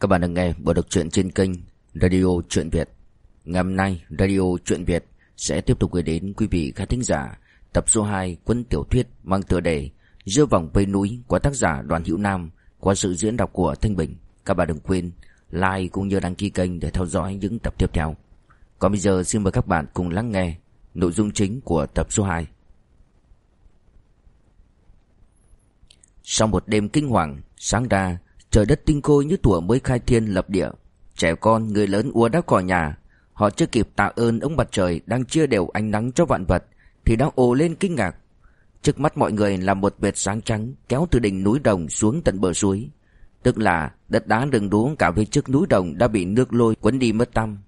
Các bạn đang nghe bộ đọc truyện trên kênh Radio Truyện Việt. Ngày hôm nay, Radio Truyện Việt sẽ tiếp tục gửi đến quý vị khán thính giả tập số 2 cuốn tiểu thuyết mang tựa đề Giữa vòng vây núi của tác giả Đoàn Hữu Nam qua sự diễn đọc của Thanh Bình. Các bạn đừng quên like cũng như đăng ký kênh để theo dõi những tập tiếp theo. Còn bây giờ xin mời các bạn cùng lắng nghe nội dung chính của tập số 2. Sau một đêm kinh hoàng, sáng ra Trời đất tinh khôi như tủa mới khai thiên lập địa. Trẻ con, người lớn ùa đã cỏ nhà. Họ chưa kịp tạ ơn ông mặt trời Đang chia đều ánh nắng cho vạn vật Thì đã ồ lên kinh ngạc. Trước mắt mọi người là một vệt sáng trắng Kéo từ đỉnh núi đồng xuống tận bờ suối. Tức là đất đá đường đúa cả phía trước núi đồng Đã bị nước lôi quấn đi mất tăm.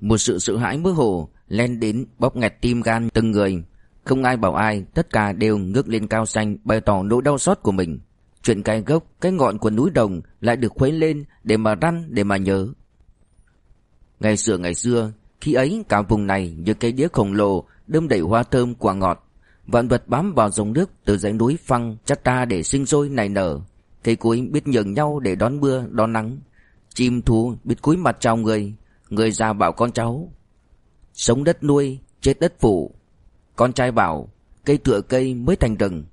Một sự sợ hãi mơ hồ Len đến bóp nghẹt tim gan từng người. Không ai bảo ai Tất cả đều ngước lên cao xanh Bày tỏ nỗi đau xót của mình. Chuyện cái gốc, cái ngọn của núi đồng lại được khuấy lên để mà răn, để mà nhớ. Ngày xưa ngày xưa, khi ấy cả vùng này như cây đĩa khổng lồ đơm đầy hoa thơm quả ngọt. Vạn vật bám vào dòng nước từ dãy núi phăng chắt ta để sinh sôi nảy nở. Cây cối biết nhường nhau để đón mưa, đón nắng. Chim thú biết cúi mặt chào người, người già bảo con cháu. Sống đất nuôi, chết đất phủ. Con trai bảo, cây tựa cây mới thành rừng.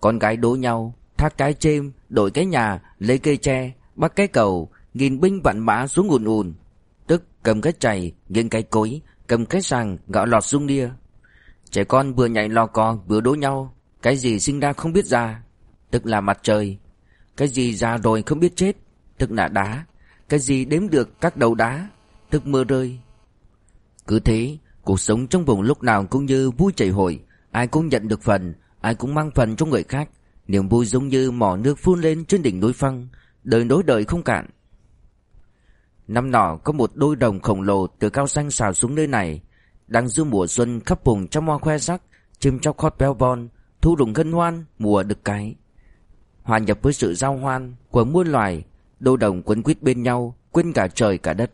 Con gái đố nhau, thác cái chêm, đổi cái nhà, lấy cây tre, bắt cái cầu, nghìn binh vạn mã xuống ùn ùn. Tức cầm cái chày, nghiêng cái cối, cầm cái sàng, gạo lọt xuống đia Trẻ con vừa nhảy lò co vừa đố nhau, cái gì sinh ra không biết ra, tức là mặt trời. Cái gì già rồi không biết chết, tức là đá. Cái gì đếm được các đầu đá, tức mưa rơi. Cứ thế, cuộc sống trong vùng lúc nào cũng như vui chảy hội, ai cũng nhận được phần, ai cũng mang phần cho người khác. Niềm vui giống như mỏ nước phun lên trên đỉnh núi phăng, Đời nối đời không cạn. Năm nọ, có một đôi đồng khổng lồ từ cao xanh xào xuống nơi này, Đang giữa mùa xuân khắp vùng trong hoa khoe sắc, Chim chóc hót béo bon, Thu rụng gân hoan, mùa được cái. Hòa nhập với sự giao hoan của muôn loài, Đôi đồng quấn quýt bên nhau, Quên cả trời cả đất.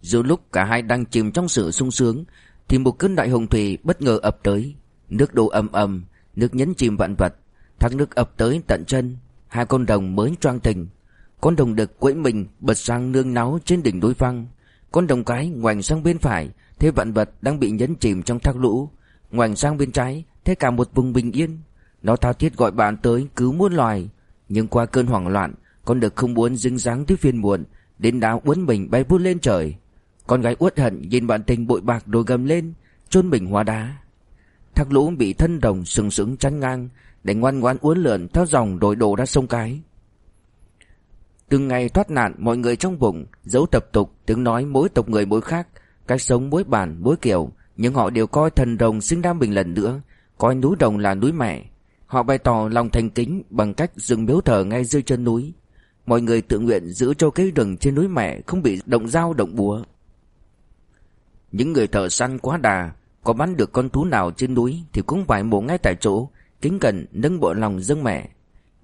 Giữa lúc cả hai đang chìm trong sự sung sướng, Thì một cơn đại hồng thủy bất ngờ ập tới, Nước đổ ầm ầm, Nước nhấn chìm vạn vật. Thác nước ập tới tận chân, Hai con đồng mới choang tình Con đồng đực quẫy mình bật sang nương náu trên đỉnh núi phăng Con đồng cái ngoảnh sang bên phải Thế vạn vật đang bị nhấn chìm trong thác lũ. Ngoảnh sang bên trái Thế cả một vùng bình yên. Nó thao thiết gọi bạn tới cứu muôn loài. Nhưng qua cơn hoảng loạn, Con đực không muốn dính dáng tới phiền muộn, Đến đáo uốn mình bay vút lên trời. Con gái uất hận nhìn bạn tình bội bạc rồi gầm lên, chôn mình hóa đá. Thác lũ bị thân đồng sừng sững chắn ngang để ngoan ngoãn uốn lượn theo dòng đổi đổ ra sông cái. Từng ngày thoát nạn mọi người trong vùng giấu tập tục tiếng nói mỗi tộc người mỗi khác, cách sống mỗi bản mỗi kiểu, nhưng họ đều coi thần đồng xứng đáng mình lần nữa, coi núi đồng là núi mẹ. Họ bày tỏ lòng thành kính bằng cách dựng miếu thờ ngay dưới chân núi. Mọi người tự nguyện giữ cho cây rừng trên núi mẹ không bị động dao động búa. Những người thợ săn quá đà, có bắn được con thú nào trên núi thì cũng phải mổ ngay tại chỗ, kính cẩn nâng bộ lòng dâng mẹ.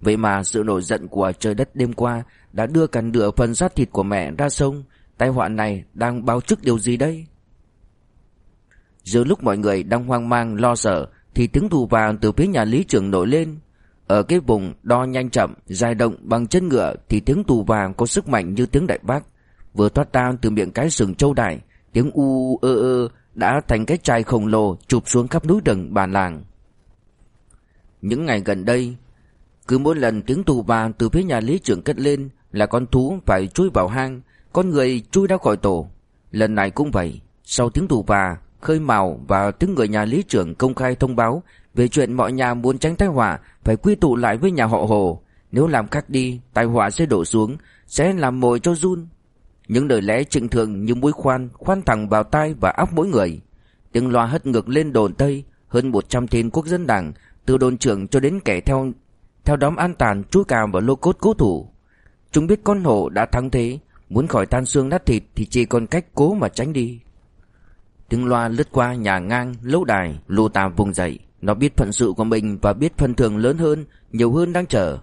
Vậy mà sự nổi giận của trời đất đêm qua đã đưa cả nửa phần xác thịt của mẹ ra sông. Tai họa này đang báo trước điều gì đây? Giữa lúc mọi người đang hoang mang lo sợ thì tiếng thù vàng từ phía nhà lý trưởng nổi lên. Ở cái vùng đo nhanh chậm, dài động bằng chân ngựa thì tiếng tù vàng có sức mạnh như tiếng đại bác. Vừa thoát ra từ miệng cái sừng châu đại, tiếng u ơ ơ đã thành cái chai khổng lồ chụp xuống khắp núi rừng bản làng. Những ngày gần đây, cứ mỗi lần tiếng tù và từ phía nhà lý trưởng cất lên là con thú phải chui vào hang, con người chui ra khỏi tổ. Lần này cũng vậy, sau tiếng tù và, khơi mào và tiếng người nhà lý trưởng công khai thông báo về chuyện mọi nhà muốn tránh tai họa phải quy tụ lại với nhà họ Hồ. Nếu làm khác đi, tai họa sẽ đổ xuống, sẽ làm mồi cho run. Những lời lẽ trịnh thượng như mũi khoan khoan thẳng vào tai và óc mỗi người. Tiếng loa hất ngược lên đồn Tây, hơn 100 tên quốc dân đảng từ đồn trưởng cho đến kẻ theo theo đóm an tàn chú cào và lô cốt cố thủ. Chúng biết con hổ đã thắng thế, muốn khỏi tan xương nát thịt thì chỉ còn cách cố mà tránh đi. Tiếng loa lướt qua nhà ngang, lâu đài, lô tà vùng dậy. Nó biết phận sự của mình và biết phần thưởng lớn hơn, nhiều hơn đang chờ.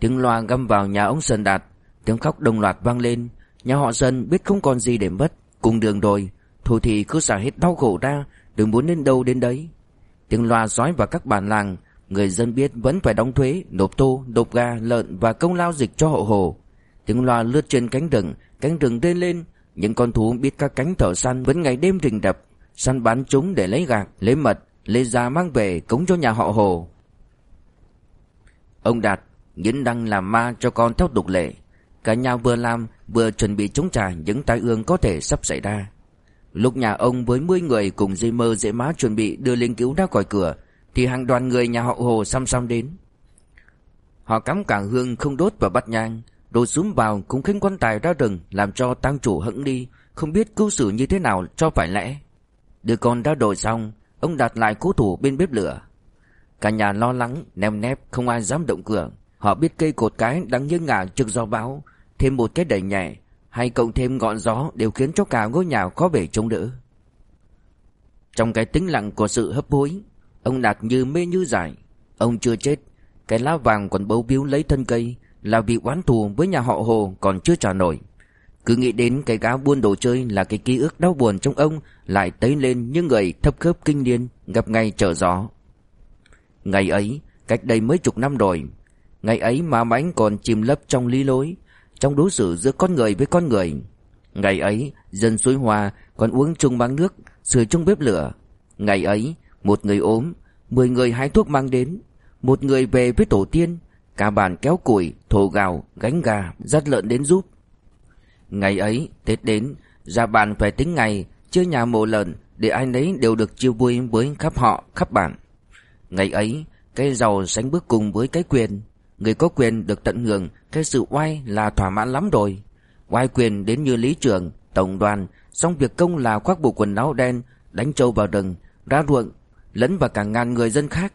Tiếng loa găm vào nhà ông Sơn Đạt, tiếng khóc đồng loạt vang lên. Nhà họ Sơn biết không còn gì để mất, cùng đường đồi Thôi thì cứ xả hết đau khổ ra, đừng muốn đến đâu đến đấy. Tiếng loa xói vào các bản làng Người dân biết vẫn phải đóng thuế, nộp tô, nộp gà, lợn và công lao dịch cho hộ hồ. Tiếng loa lướt trên cánh rừng, cánh rừng rên lên, những con thú biết các cánh thợ săn vẫn ngày đêm rình đập, săn bắn chúng để lấy gạc, lấy mật, lấy da mang về cống cho nhà họ Hồ. Ông Đạt Nhẫn đang làm ma cho con theo tục lệ. Cả nhà vừa làm vừa chuẩn bị chống trả những tai ương có thể sắp xảy ra. Lúc nhà ông với 10 người cùng dây mơ dễ má chuẩn bị đưa linh cứu ra khỏi cửa thì hàng đoàn người nhà họ Hồ xăm xăm đến. Họ cắm cả hương không đốt và bắt nhang, Đồ xuống vào cũng khinh quan tài ra rừng làm cho tăng chủ hững đi, không biết cứu xử như thế nào cho phải lẽ. đứa con đã đổi xong, ông đặt lại cố thủ bên bếp lửa. Cả nhà lo lắng, nem nép, không ai dám động cửa. Họ biết cây cột cái đang như ngả trực gió bão, thêm một cái đẩy nhẹ, hay cộng thêm ngọn gió đều khiến cho cả ngôi nhà khó bể chống đỡ. Trong cái tĩnh lặng của sự hấp hối, ông Đạt như mê như giải. Ông chưa chết, cái lá vàng còn bấu biếu lấy thân cây là vì oán thù với nhà họ Hồ còn chưa trả nổi. Cứ nghĩ đến cái gã buôn đồ chơi là cái ký ức đau buồn trong ông lại tấy lên như người thấp khớp kinh niên gặp ngay trở gió. Ngày ấy, cách đây mấy chục năm rồi, ngày ấy mà mãnh còn chìm lấp trong lý lối, trong đối xử giữa con người với con người. Ngày ấy, dân suối hoa còn uống chung băng nước, sưởi chung bếp lửa. Ngày ấy, một người ốm, mười người hái thuốc mang đến, một người về với tổ tiên, cả bàn kéo củi, thổ gạo, gánh gà, dắt lợn đến giúp. Ngày ấy, Tết đến, ra bàn phải tính ngày, chơi nhà mộ lợn để ai nấy đều được chiêu vui với khắp họ, khắp bản. Ngày ấy, cái giàu sánh bước cùng với cái quyền. Người có quyền được tận hưởng cái sự oai là thỏa mãn lắm rồi. Oai quyền đến như lý trưởng, tổng đoàn, xong việc công là khoác bộ quần áo đen, đánh trâu vào rừng, ra ruộng, lẫn vào cả ngàn người dân khác.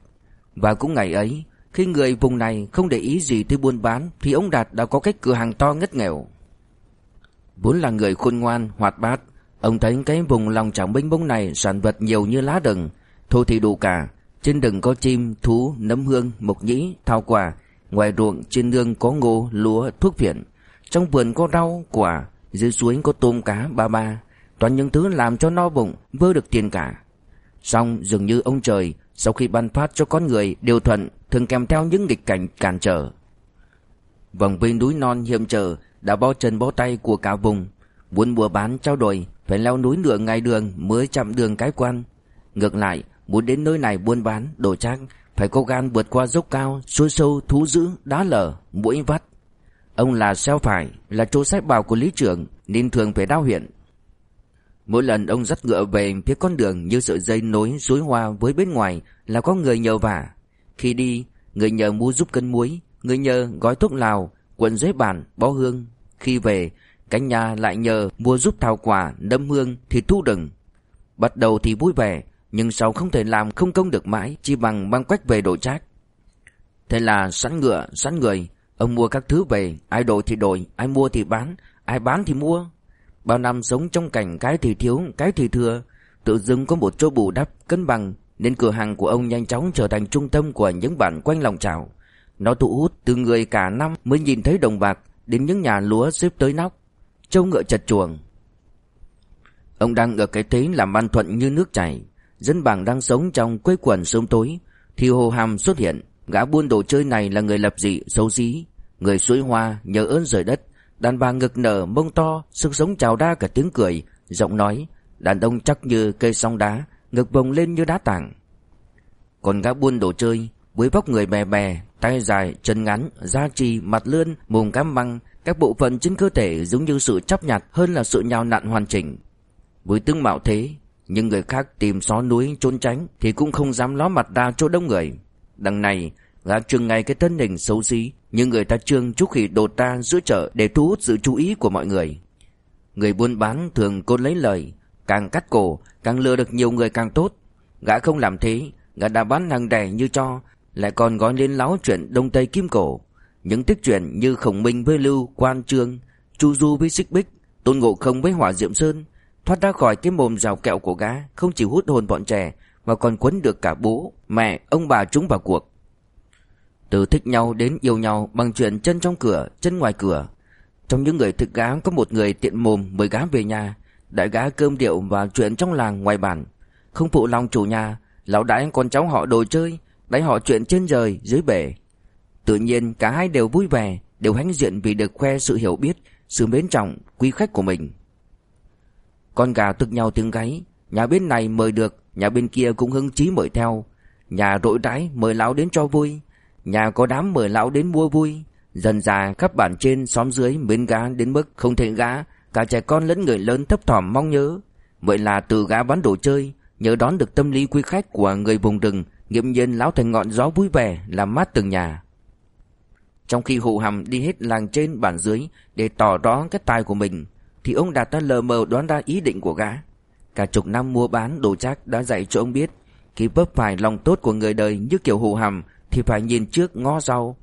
Và cũng ngày ấy, khi người vùng này không để ý gì tới buôn bán thì ông Đạt đã có cái cửa hàng to ngất nghèo. Vốn là người khôn ngoan, hoạt bát, ông thấy cái vùng lòng trọng binh bông này sản vật nhiều như lá rừng, Thôi thì đủ cả. Trên đừng có chim, thú, nấm hương, mộc nhĩ, thảo quả, ngoài ruộng trên nương có ngô, lúa, thuốc phiện. Trong vườn có rau, quả, dưới suối có tôm cá, ba ba, toàn những thứ làm cho no bụng, vơ được tiền cả. Xong dường như ông trời sau khi ban phát cho con người điều thuận thường kèm theo những nghịch cảnh cản trở. Vòng vây núi non hiểm trở đã bó chân bó tay của cả vùng, muốn mua bán trao đổi phải leo núi nửa ngày đường mới chạm đường cái quan. Ngược lại, muốn đến nơi này buôn bán, đồ trang, phải có gan vượt qua dốc cao, suối sâu, thú dữ, đá lở, mũi vắt. Ông là xeo phải, là chỗ sách bào của lý trưởng, nên thường phải đau huyện. Mỗi lần ông dắt ngựa về phía con đường như sợi dây nối suối hoa với bên ngoài là có người nhờ vả. Khi đi, người nhờ mua giúp cân muối, người nhờ gói thuốc lào, quần giấy bản, bó hương. Khi về, cánh nhà lại nhờ mua giúp thảo quả, nấm hương, thịt thu đừng. Bắt đầu thì vui vẻ, nhưng sau không thể làm không công được mãi, chỉ bằng băng quách về đổi trác. Thế là sẵn ngựa, sẵn người, ông mua các thứ về, ai đổi thì đổi, ai mua thì bán, ai bán thì mua. Bao năm sống trong cảnh cái thì thiếu, cái thì thừa, tự dưng có một chỗ bù đắp, cân bằng, nên cửa hàng của ông nhanh chóng trở thành trung tâm của những bản quanh lòng trào. Nó thu hút từ người cả năm mới nhìn thấy đồng bạc đến những nhà lúa xếp tới nóc, trâu ngựa chật chuồng. Ông đang ở cái thế làm ăn thuận như nước chảy, dân bản đang sống trong quê quần sớm tối, thì Hồ Hàm xuất hiện, gã buôn đồ chơi này là người lập dị, xấu xí, người suối hoa, nhớ ơn rời đất, đàn bà ngực nở, mông to, sức sống trào đa cả tiếng cười, giọng nói, đàn ông chắc như cây song đá, ngực bồng lên như đá tảng. Còn gã buôn đồ chơi, với vóc người bè bè, tay dài, chân ngắn, da trì, mặt lươn, mồm cám băng, các bộ phận trên cơ thể giống như sự chấp nhặt hơn là sự nhào nặn hoàn chỉnh. Với tướng mạo thế, nhưng người khác tìm xó núi trốn tránh thì cũng không dám ló mặt ra chỗ đông người. Đằng này, gã trưng ngay cái thân hình xấu xí, nhưng người ta trương chút khi đột ta giữa chợ để thu hút sự chú ý của mọi người. Người buôn bán thường côn lấy lời, càng cắt cổ, càng lừa được nhiều người càng tốt. Gã không làm thế, gã đã bán hàng đẻ như cho, lại còn gói lên láo chuyện Đông Tây Kim Cổ. Những tích chuyện như Khổng Minh với Lưu, Quan Trương, Chu Du với Xích Bích, Tôn Ngộ Không với Hỏa Diệm Sơn, thoát ra khỏi cái mồm rào kẹo của gã, không chỉ hút hồn bọn trẻ, mà còn quấn được cả bố, mẹ, ông bà chúng vào cuộc. Từ thích nhau đến yêu nhau bằng chuyện chân trong cửa, chân ngoài cửa. Trong những người thực gá có một người tiện mồm mời gá về nhà, đại gá cơm điệu và chuyện trong làng ngoài bản. Không phụ lòng chủ nhà, lão đãi con cháu họ đồ chơi, Đãi họ chuyện trên trời dưới bể Tự nhiên cả hai đều vui vẻ Đều hãnh diện vì được khoe sự hiểu biết Sự mến trọng quý khách của mình con gà tức nhau tiếng gáy. Nhà bên này mời được, Nhà bên kia cũng hứng chí mời theo. Nhà rỗi rãi mời lão đến cho vui. Nhà có đám mời lão đến mua vui. Dần già khắp bản trên xóm dưới mến gá đến mức không thể gá. Cả trẻ con lẫn người lớn thấp thỏm mong nhớ. Vậy là từ gá bán đồ chơi Nhớ đón được tâm lý quý khách của người vùng rừng, Nghiễm nhiên lão thành ngọn gió vui vẻ, Làm mát từng nhà. Trong khi hụ hầm đi hết làng trên bản dưới Để tỏ rõ cái tài của mình thì ông Đạt đã lờ mờ đoán ra ý định của gã. Cả chục năm mua bán đồ chắc đã dạy cho ông biết, Khi vấp phải lòng tốt của người đời như kiểu hù hầm Thì phải nhìn trước ngó sau.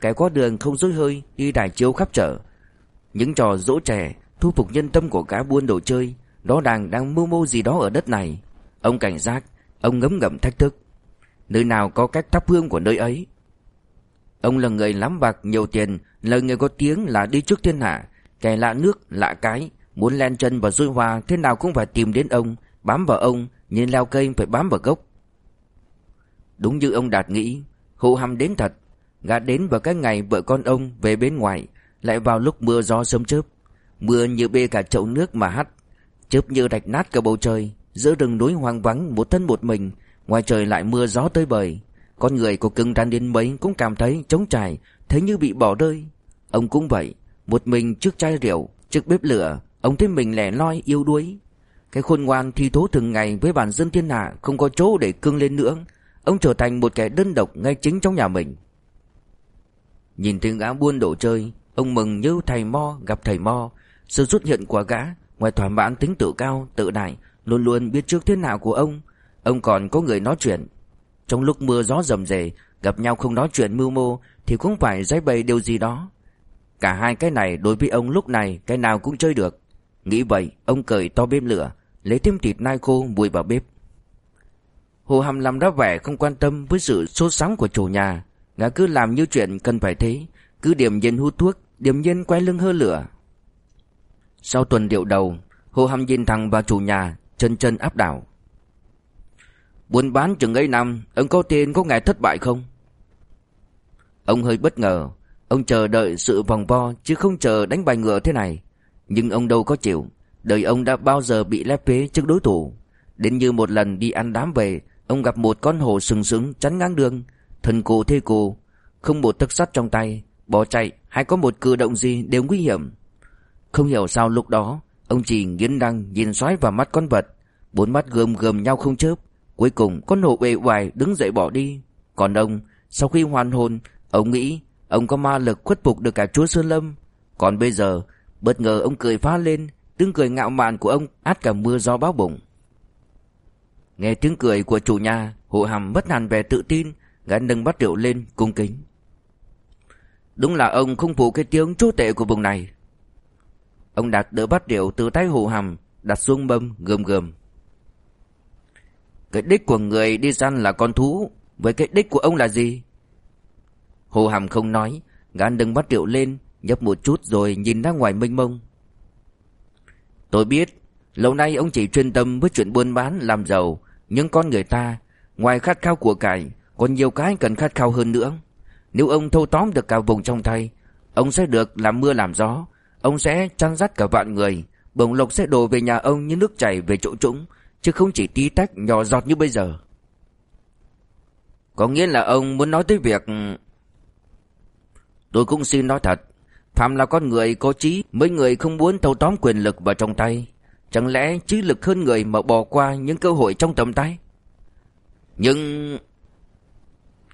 Cái có đường không dối hơi Đi đài chiếu khắp chợ. Những trò dỗ trẻ, Thu phục nhân tâm của cá buôn đồ chơi, Đó đang đang mưu mô gì đó ở đất này. Ông cảnh giác, Ông ngấm ngầm thách thức. Nơi nào có cách thắp hương của nơi ấy? Ông là người lắm bạc nhiều tiền Là người có tiếng là đi trước thiên hạ. Kẻ lạ nước, lạ cái, Muốn len chân vào dôi hoa, Thế nào cũng phải tìm đến ông, Bám vào ông, Nhìn leo cây phải bám vào gốc. Đúng như ông Đạt nghĩ Hộ hầm đến thật Gã đến vào cái ngày vợ con ông về bên ngoài, Lại vào lúc mưa gió sớm chớp. Mưa như bê cả chậu nước mà hắt, Chớp như rạch nát cả bầu trời, Giữa rừng núi hoang vắng một thân một mình, Ngoài trời lại mưa gió tới bời. Con người có cưng rắn đến mấy cũng cảm thấy trống trải, Thấy như bị bỏ rơi. Ông cũng vậy một mình trước chai rượu Trước bếp lửa Ông thấy mình lẻ loi yêu đuối. Cái khôn ngoan thi thố thường ngày với bản dân thiên hạ Không có chỗ để cương lên nữa. Ông trở thành một kẻ đơn độc ngay chính trong nhà mình. Nhìn thấy gã buôn đồ chơi Ông mừng như thầy Mo gặp thầy Mo. Sự xuất hiện của gã Ngoài thỏa mãn tính tự cao, tự đại Luôn luôn biết trước thế nào của ông Ông còn có người nói chuyện. Trong lúc mưa gió rầm rề Gặp nhau không nói chuyện mưu mô Thì cũng phải giải bày điều gì đó. Cả hai cái này đối với ông lúc này Cái nào cũng chơi được. Nghĩ vậy, ông cởi to bếp lửa, Lấy thêm thịt nai khô vùi vào bếp. Hồ Hàm làm ra vẻ không quan tâm Với sự sốt sắng của chủ nhà. Gã cứ làm như chuyện cần phải thế, Cứ điểm nhiên hút thuốc, Điểm nhiên quay lưng hơ lửa. Sau tuần điệu đầu, Hồ Hàm nhìn thẳng vào chủ nhà, Chân chân áp đảo. Buôn bán chừng ấy năm, Ông có tiền có ngày thất bại không? Ông hơi bất ngờ Ông chờ đợi sự vòng vo, Chứ không chờ đánh bài ngựa thế này. Nhưng ông đâu có chịu. Đời ông đã bao giờ bị lép vế trước đối thủ. Đến như một lần đi ăn đám về, Ông gặp một con hổ sừng sững chắn ngang đường. Thần cổ thê cổ Không một thức sắt trong tay Bỏ chạy hay có một cử động gì đều nguy hiểm. Không hiểu sao lúc đó, Ông chỉ nghiến răng nhìn xoáy vào mắt con vật. Bốn mắt gườm gườm nhau không chớp, Cuối cùng con hổ bề ngoài đứng dậy bỏ đi. Còn ông, Sau khi hoàn hồn, Ông nghĩ Ông có ma lực khuất phục được cả chúa Sơn Lâm. Còn bây giờ, Bất ngờ ông cười phá lên, Tiếng cười ngạo mạn của ông át cả mưa gió báo bụng Nghe tiếng cười của chủ nhà, Hộ hàm mất hẳn vẻ tự tin, Gã nâng bát rượu lên cung kính. Đúng là ông không phụ cái tiếng chúa tệ của vùng này. Ông Đạt đỡ bát rượu từ tay hộ hàm, Đặt xuống mâm gườm gườm. Cái đích của người đi săn là con thú, Với cái đích của ông là gì? Hồ hàm không nói, Gã nâng bát rượu lên, Nhấp một chút rồi nhìn ra ngoài mênh mông. Tôi biết, Lâu nay ông chỉ chuyên tâm với chuyện buôn bán, làm giàu. Nhưng con người ta, Ngoài khát khao của cải, Còn nhiều cái cần khát khao hơn nữa. Nếu ông thâu tóm được cả vùng trong tay, Ông sẽ được làm mưa làm gió. Ông sẽ chăn dắt cả vạn người. Bồng lộc sẽ đổ về nhà ông như nước chảy về chỗ trũng, Chứ không chỉ tí tách nhỏ giọt như bây giờ. Có nghĩa là ông muốn nói tới việc Tôi cũng xin nói thật, Phạm là con người có trí, Mấy người không muốn thâu tóm quyền lực vào trong tay. Chẳng lẽ trí lực hơn người mà bỏ qua những cơ hội trong tầm tay? Nhưng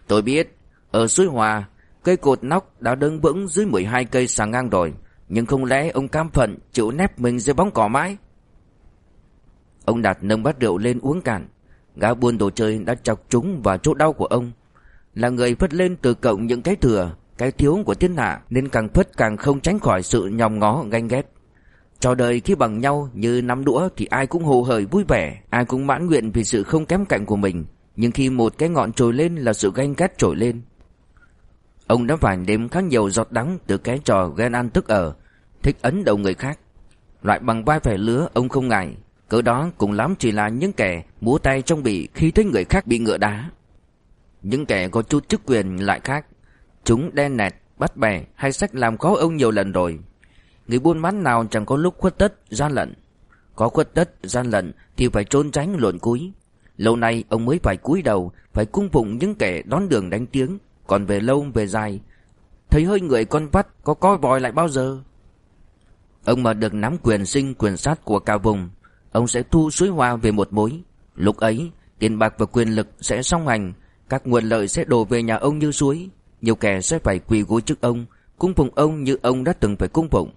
Tôi biết, Ở suối Hòa, Cây cột nóc đã đứng vững dưới 12 cây sàng ngang rồi, Nhưng không lẽ ông cam phận chịu nép mình dưới bóng cỏ mãi? Ông đạt nâng bát rượu lên uống cạn. Gã buôn đồ chơi đã chọc trúng vào chỗ đau của ông, Là người phất lên từ cộng những cái thừa. Cái thiếu của thiên hạ Nên càng phất càng không tránh khỏi sự nhòm ngó ganh ghét Cho đời khi bằng nhau như nắm đũa thì ai cũng hồ hởi vui vẻ, ai cũng mãn nguyện vì sự không kém cạnh của mình. Nhưng khi một cái ngọn trồi lên là sự ganh ghét trồi lên. Ông đã phải đếm khá nhiều giọt đắng từ cái trò ghen ăn tức ở, thích ấn đầu người khác. Loại bằng vai phải lứa ông không ngại, cỡ đó cũng lắm chỉ là những kẻ múa tay trong bị khi thấy người khác bị ngựa đá. Những kẻ có chút chức quyền lại khác Chúng đen nẹt, bắt bè hay sách làm khó ông nhiều lần rồi. Người buôn bán nào chẳng có lúc khuất tất, gian lận. Có khuất tất, gian lận thì phải trốn tránh luận cúi. Lâu nay ông mới phải cúi đầu Phải cung phụng những kẻ đón đường đánh tiếng. Còn về lâu về dài Thấy hơi người con vắt có coi vòi lại bao giờ? Ông mà được nắm quyền sinh quyền sát của cả vùng Ông sẽ thu suối hoa về một mối. Lúc ấy tiền bạc và quyền lực sẽ song hành Các nguồn lợi sẽ đổ về nhà ông như suối. Nhiều kẻ sẽ phải quỳ gối trước ông Cung phụng ông như ông đã từng phải cung phụng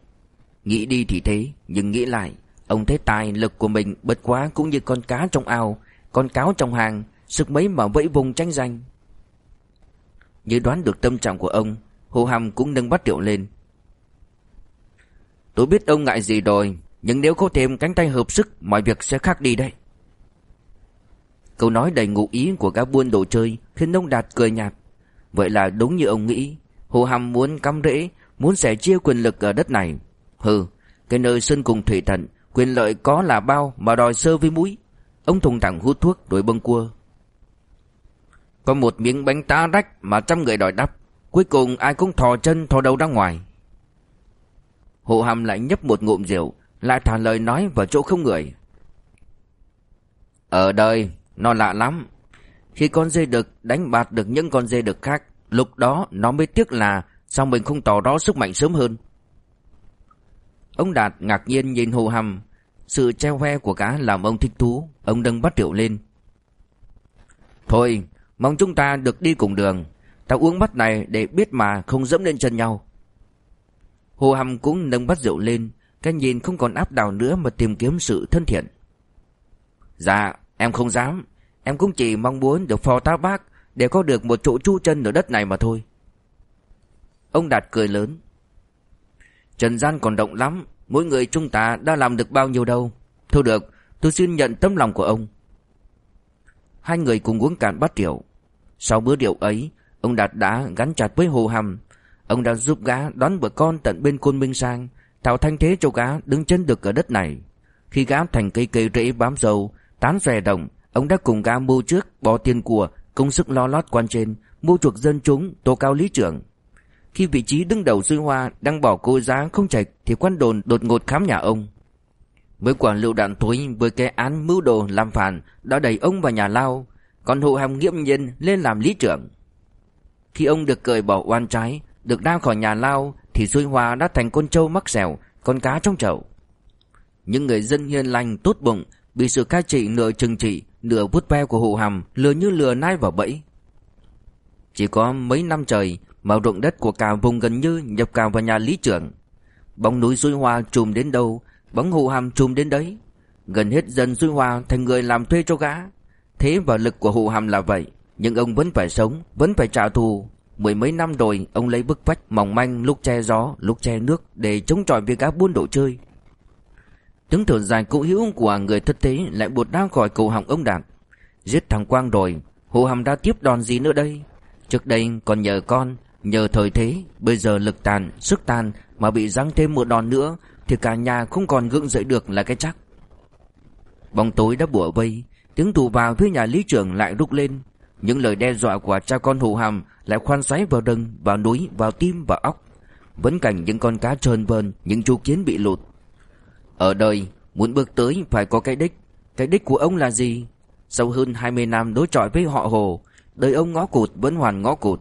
Nghĩ đi thì thế, Nhưng nghĩ lại, Ông thấy tài lực của mình bất quá cũng như con cá trong ao, Con cáo trong hàng, Sức mấy mà vẫy vùng tranh giành. Như đoán được tâm trạng của ông Hồ Hàm cũng nâng bát rượu lên. Tôi biết ông ngại gì rồi, Nhưng nếu có thêm cánh tay hợp sức, Mọi việc sẽ khác đi đấy. Câu nói đầy ngụ ý của gã buôn đồ chơi Khiến ông Đạt cười nhạt. Vậy là đúng như ông nghĩ. Hồ Hàm muốn cắm rễ, Muốn sẻ chia quyền lực ở đất này. Hừ, Cái nơi sơn cùng thủy thần, Quyền lợi có là bao mà đòi sơ với mũi? Ông thùng thẳng hút thuốc rồi bâng cua. Có một miếng bánh tá rách Mà trăm người đòi đắp, Cuối cùng ai cũng thò chân thò đầu ra ngoài. Hồ hàm lại nhấp một ngụm rượu, Lại thả lời nói vào chỗ không người. Ở đời, Nó lạ lắm. Khi con dê đực đánh bạt được những con dê đực khác, Lúc đó nó mới tiếc là Sao mình không tỏ rõ sức mạnh sớm hơn. Ông Đạt ngạc nhiên nhìn hồ hầm Sự treo ve của cá làm ông thích thú. Ông nâng bắt rượu lên. Thôi, Mong chúng ta được đi cùng đường. Ta uống bát này để biết mà không dẫm lên chân nhau. Hồ Hầm cũng nâng bát rượu lên, Cái nhìn không còn áp đảo nữa mà tìm kiếm sự thân thiện. Dạ em không dám. Em cũng chỉ mong muốn được phò tá bác Để có được một chỗ chu chân ở đất này mà thôi. Ông Đạt cười lớn. Trần gian còn động lắm, Mỗi người chúng ta đã làm được bao nhiêu đâu. Thôi được, tôi xin nhận tấm lòng của ông. Hai người cùng uống cạn bát rượu. Sau bữa rượu ấy, Ông Đạt đã gắn chặt với Hồ Hầm Ông đã giúp gã đón vợ con tận bên Côn Minh sang, Tạo thanh thế cho gã đứng chân được ở đất này. Khi gã thành cây cây rễ bám dầu Tán xòe đồng Ông đã cùng ga mưu trước bỏ tiền của, Công sức lo lót quan trên Mua chuộc dân chúng, tố cao lý trưởng. Khi vị trí đứng đầu xuôi hoa Đang bỏ cô giá không chạch Thì quan đồn đột ngột khám nhà ông. Với quả lựu đạn tối Với cái án mưu đồ làm phản, Đã đẩy ông vào nhà lao, Còn hộ hàm nghiêm nhân lên làm lý trưởng. Khi ông được cởi bỏ oan trái, Được đao khỏi nhà lao Thì xuôi hoa đã thành con trâu mắc xẻo Con cá trong chậu. Những người dân hiền lành tốt bụng, Bị sự cai trị nửa trừng trị Nửa vút ve của hụ hàm, Lừa như lừa nai vào bẫy. Chỉ có mấy năm trời Mà ruộng đất của cả vùng gần như nhập cả vào nhà lý trưởng. Bóng núi xuôi hoa trùm đến đâu, Bóng hụ hàm trùm đến đấy. Gần hết dân xuôi hoa thành người làm thuê cho gã. Thế và lực của hụ hàm là vậy, Nhưng ông vẫn phải sống, Vẫn phải trả thù. Mười mấy năm rồi, ông lấy bức vách mỏng manh lúc che gió, lúc che nước Để chống chọi với gã buôn đồ chơi. Tiếng thở dài cũ hữu của người thất thế lại buột ra khỏi cổ họng ông Đạt Giết thằng Quang rồi Hồ Hàm đã tiếp đòn gì nữa đây? Trước đây còn nhờ con Nhờ thời thế Bây giờ lực tàn, sức tàn Mà bị giáng thêm một đòn nữa Thì cả nhà không còn gượng dậy được là cái chắc. Bóng tối đã bủa vây Tiếng tù vào phía nhà lý trưởng lại rút lên. Những lời đe dọa của cha con Hồ Hàm Lại khoan xoáy vào rừng, vào núi, vào tim, vào óc. Vẫn cảnh những con cá trơn vơn Những chú kiến bị lụt. Ở đời muốn bước tới phải có cái đích Cái đích của ông là gì Sau hơn 20 năm đối chọi với họ Hồ Đời ông ngó cụt vẫn hoàn ngó cụt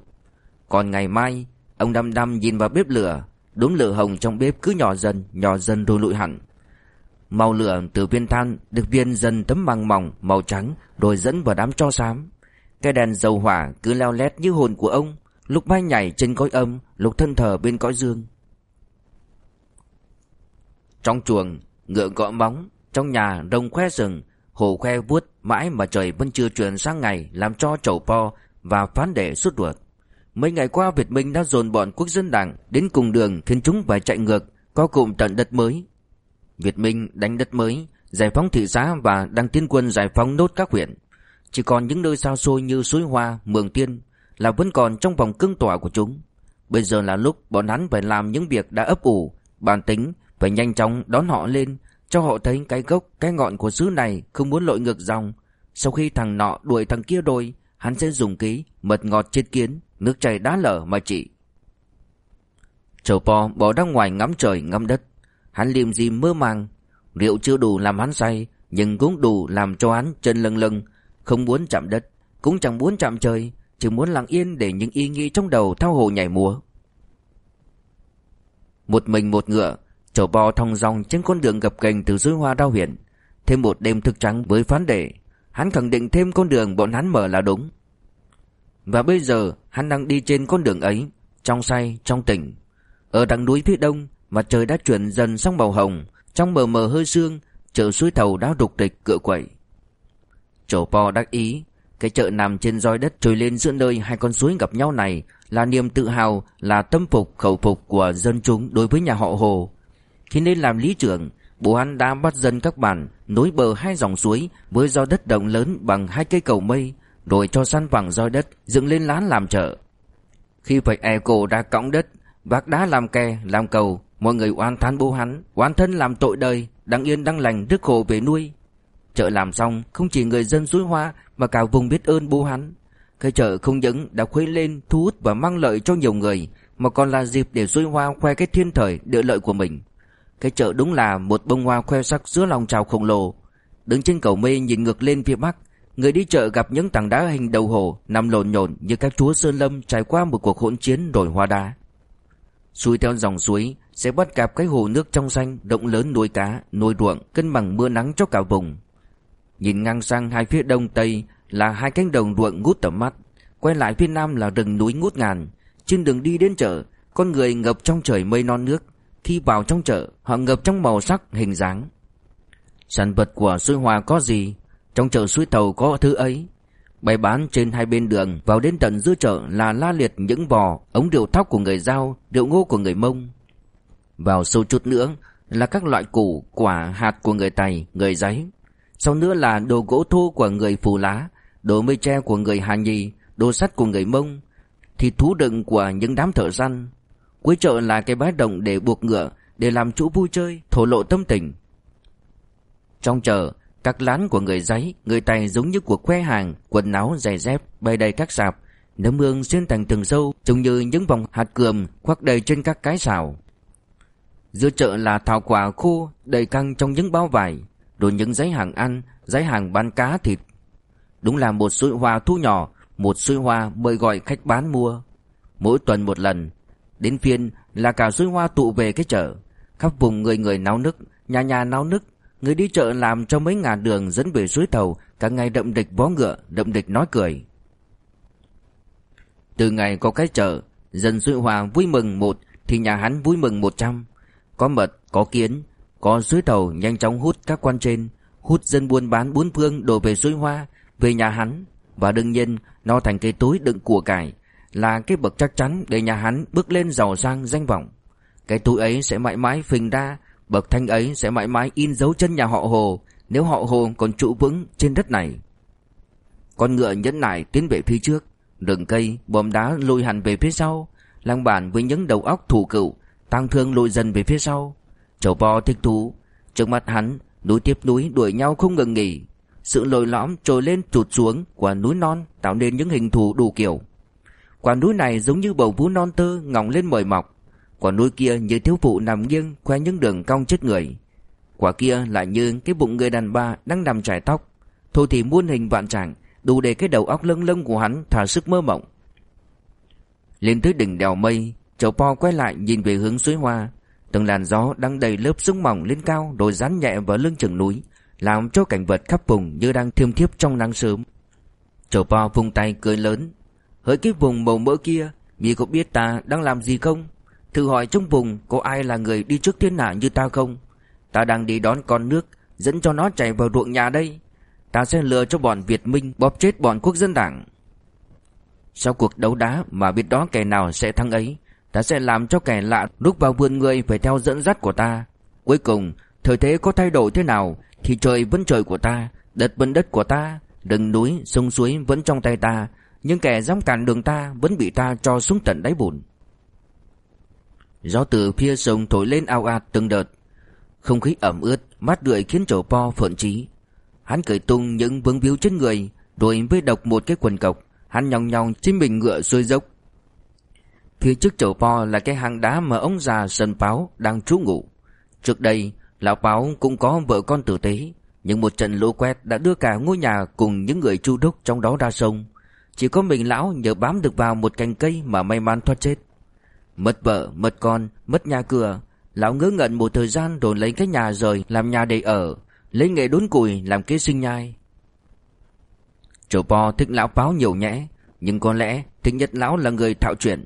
Còn ngày mai Ông đăm đăm nhìn vào bếp lửa Đốm lửa hồng trong bếp cứ nhỏ dần Nhỏ dần rồi lụi hẳn Màu lửa từ viên than được viên dần tấm bằng mỏng màu trắng rồi dẫn vào đám cho xám. Cái đèn dầu hỏa cứ leo lét như hồn của ông, lúc bay nhảy trên cõi âm, lúc thân thờ bên cõi dương. Trong chuồng, ngựa gõ móng, trong nhà rồng khoe rừng, hồ khoe vuốt mãi mà trời vẫn chưa chuyển sang ngày làm cho chầu po và phán đệ suốt ruột. Mấy ngày qua Việt Minh đã dồn bọn quốc dân đảng đến cùng đường khiến chúng phải chạy ngược, có cụm trận đất mới. Việt Minh đánh đất mới, giải phóng thị xã và đang tiến quân giải phóng nốt các huyện. Chỉ còn những nơi xa xôi như Suối Hoa, Mường Tiên là vẫn còn trong vòng cương tỏa của chúng. Bây giờ là lúc bọn hắn phải làm những việc đã ấp ủ, bàn tính, phải nhanh chóng đón họ lên, cho họ thấy cái gốc, cái ngọn của xứ này không muốn lội ngược dòng. Sau khi thằng nọ đuổi thằng kia rồi, Hắn sẽ dùng ký mật ngọt chết kiến Nước chảy đá lở mà trị. Chầu po bỏ ra ngoài ngắm trời ngắm đất. Hắn liềm gì mơ màng. Rượu chưa đủ làm hắn say Nhưng cũng đủ làm cho hắn chân lâng lâng Không muốn chạm đất Cũng chẳng muốn chạm trời Chỉ muốn lặng yên để những ý nghĩ trong đầu thao hồ nhảy múa. Một mình một ngựa Chầu bò thong dong trên con đường gập ghềnh từ dưới hoa đao huyện Thêm một đêm thức trắng với phán đệ Hắn khẳng định thêm con đường bọn hắn mở là đúng. Và bây giờ hắn đang đi trên con đường ấy Trong say, trong tỉnh. Ở đằng núi phía đông Mặt trời đã chuyển dần sang màu hồng Trong mờ mờ hơi sương Chợ suối thầu đã đục địch cựa quậy. Chổ po đắc ý Cái chợ nằm trên roi đất trồi lên giữa nơi hai con suối gặp nhau này Là niềm tự hào Là tâm phục khẩu phục của dân chúng đối với nhà họ Hồ. Khi nên làm lý trưởng Bố hắn đã bắt dân các bản nối bờ hai dòng suối với do đất đồng lớn bằng hai cây cầu mây, rồi cho săn bằng roi đất dựng lên lán làm chợ. Khi phải e cổ đã cõng đất, vác đá làm kè, làm cầu, mọi người oan thán bố hắn, oan thân làm tội đời, đang yên đang lành rước khổ về nuôi. Chợ làm xong, không chỉ người dân suối hoa mà cả vùng biết ơn bố hắn. Cái chợ không những đã khuấy lên, thu hút và mang lợi cho nhiều người, mà còn là dịp để suối hoa khoe cái thiên thời, địa lợi của mình. Cái chợ đúng là một bông hoa khoe sắc giữa lòng trào khổng lồ. Đứng trên cầu mây nhìn ngược lên phía bắc, người đi chợ gặp những tảng đá hình đầu hổ nằm lộn nhộn như các chúa sơn lâm trải qua một cuộc hỗn chiến đổi hoa đá. Xuôi theo dòng suối sẽ bắt gặp cái hồ nước trong xanh rộng lớn nuôi cá, nuôi ruộng cân bằng mưa nắng cho cả vùng. Nhìn ngang sang hai phía đông tây là hai cánh đồng ruộng ngút tầm mắt, quay lại phía nam là rừng núi ngút ngàn. Trên đường đi đến chợ, con người ngập trong trời mây non nước, khi vào trong chợ, họ ngập trong màu sắc, hình dáng. Sản vật của suối hòa có gì? Trong chợ suối tàu có thứ ấy. Bày bán trên hai bên đường, vào đến tận giữa chợ là la liệt những bò, ống rượu thóc của người Giao, rượu ngô của người Mông. Vào sâu chút nữa là các loại củ, quả, hạt của người Tày, người Giấy. Sau nữa là đồ gỗ thô của người Phù Lá, đồ mây tre của người Hà Nhì, đồ sắt của người Mông, thịt thú đựng của những đám thợ săn, Cuối chợ là cái bát đồng để buộc ngựa, Để làm chỗ vui chơi, Thổ lộ tâm tình. Trong chợ, Các lán của người giấy, Người Tày giống như cuộc khoe hàng, Quần áo, giày dép, Bày đầy các sạp. Nấm hương xuyên thành từng sâu, Trông như những vòng hạt cườm Khoác đầy trên các cái xào Giữa chợ là thảo quả khô, Đầy căng trong những bao vải Rồi những giấy hàng ăn, Giấy hàng bán cá, thịt. Đúng là một suối hoa thu nhỏ, Một suối hoa mời gọi khách bán mua. Mỗi tuần một lần Đến phiên là cả suối hoa tụ về cái chợ. Khắp vùng người người náo nức Nhà nhà náo nức. Người đi chợ làm cho mấy ngàn đường dẫn về suối tàu Cả ngày đậm địch vó ngựa Đậm địch nói cười. Từ ngày có cái chợ Dân suối hoa vui mừng một Thì nhà hắn vui mừng một trăm. Có mật, có kiến Có suối tàu nhanh chóng hút các quan trên Hút dân buôn bán bốn phương đổ về suối hoa Về nhà hắn. Và đương nhiên nó thành cái túi đựng của cải là cái bậc chắc chắn để nhà hắn bước lên giàu sang danh vọng. Cái túi ấy sẽ mãi mãi phình ra, bậc thanh ấy sẽ mãi mãi in dấu chân nhà họ Hồ nếu họ Hồ còn trụ vững trên đất này. Con ngựa nhẫn nại tiến về phía trước, rừng cây, bom đá lùi hẳn về phía sau, lang bản với những đầu óc thủ cựu, tăng thương lùi dần về phía sau. Chầu bò thích thú, trước mặt hắn, núi tiếp núi đuổi nhau không ngừng nghỉ. Sự lồi lõm trồi lên trụt xuống của núi non tạo nên những hình thù đủ kiểu. Quả núi này giống như bầu vú non tơ ngỏng lên mời mọc. Quả núi kia như thiếu phụ nằm nghiêng khoe những đường cong chết người. Quả kia lại như cái bụng người đàn bà đang nằm trải tóc. Thôi thì muôn hình vạn trạng, đủ để cái đầu óc lâng lâng của hắn thả sức mơ mộng. Lên tới đỉnh đèo mây, Chầu po quay lại nhìn về hướng suối hoa. Từng làn gió đang đầy lớp sương mỏng lên cao rồi dán nhẹ vào lưng chừng núi, làm cho cảnh vật khắp vùng như đang thiêm thiếp trong nắng sớm. Chầu po vung tay cười lớn, Hỡi cái vùng màu mỡ kia Mi có biết ta đang làm gì không? Thử hỏi trong vùng có ai là người đi trước thiên hạ như ta không? Ta đang đi đón con nước Dẫn cho nó chạy vào ruộng nhà đây. Ta sẽ lừa cho bọn Việt Minh Bóp chết bọn quốc dân đảng. Sau cuộc đấu đá mà biết đó kẻ nào sẽ thắng ấy Ta sẽ làm cho kẻ lạ rút vào vườn người phải theo dẫn dắt của ta. Cuối cùng Thời thế có thay đổi thế nào Thì trời vẫn trời của ta Đất vẫn đất của ta Rừng núi, sông suối vẫn trong tay ta nhưng kẻ dám cản đường ta Vẫn bị ta cho xuống tận đáy bùn. Gió từ phía sông thổi lên ao ạt từng đợt. Không khí ẩm ướt, Mát rượi khiến trổ po phượng trí. Hắn cởi tung những vướng víu trên người, Rồi với độc một cái quần cộc Hắn nhòng nhòng trên mình ngựa xuôi dốc. Phía trước chầu po là cái hang đá mà ông già Sơn báo đang trú ngụ. Trước đây, Lão Báo cũng có vợ con tử tế, Nhưng một trận lũ quét đã đưa cả ngôi nhà cùng những người chu đúc trong đó ra sông. Chỉ có mình lão nhờ bám được vào một cành cây mà may mắn thoát chết. Mất vợ, mất con, mất nhà cửa Lão ngớ ngẩn một thời gian rồi lấy cái nhà rời làm nhà để ở Lấy nghề đốn củi làm kế sinh nhai. Chủ po thích lão báo nhiều nhẽ Nhưng có lẽ thích nhất lão là người thạo chuyện.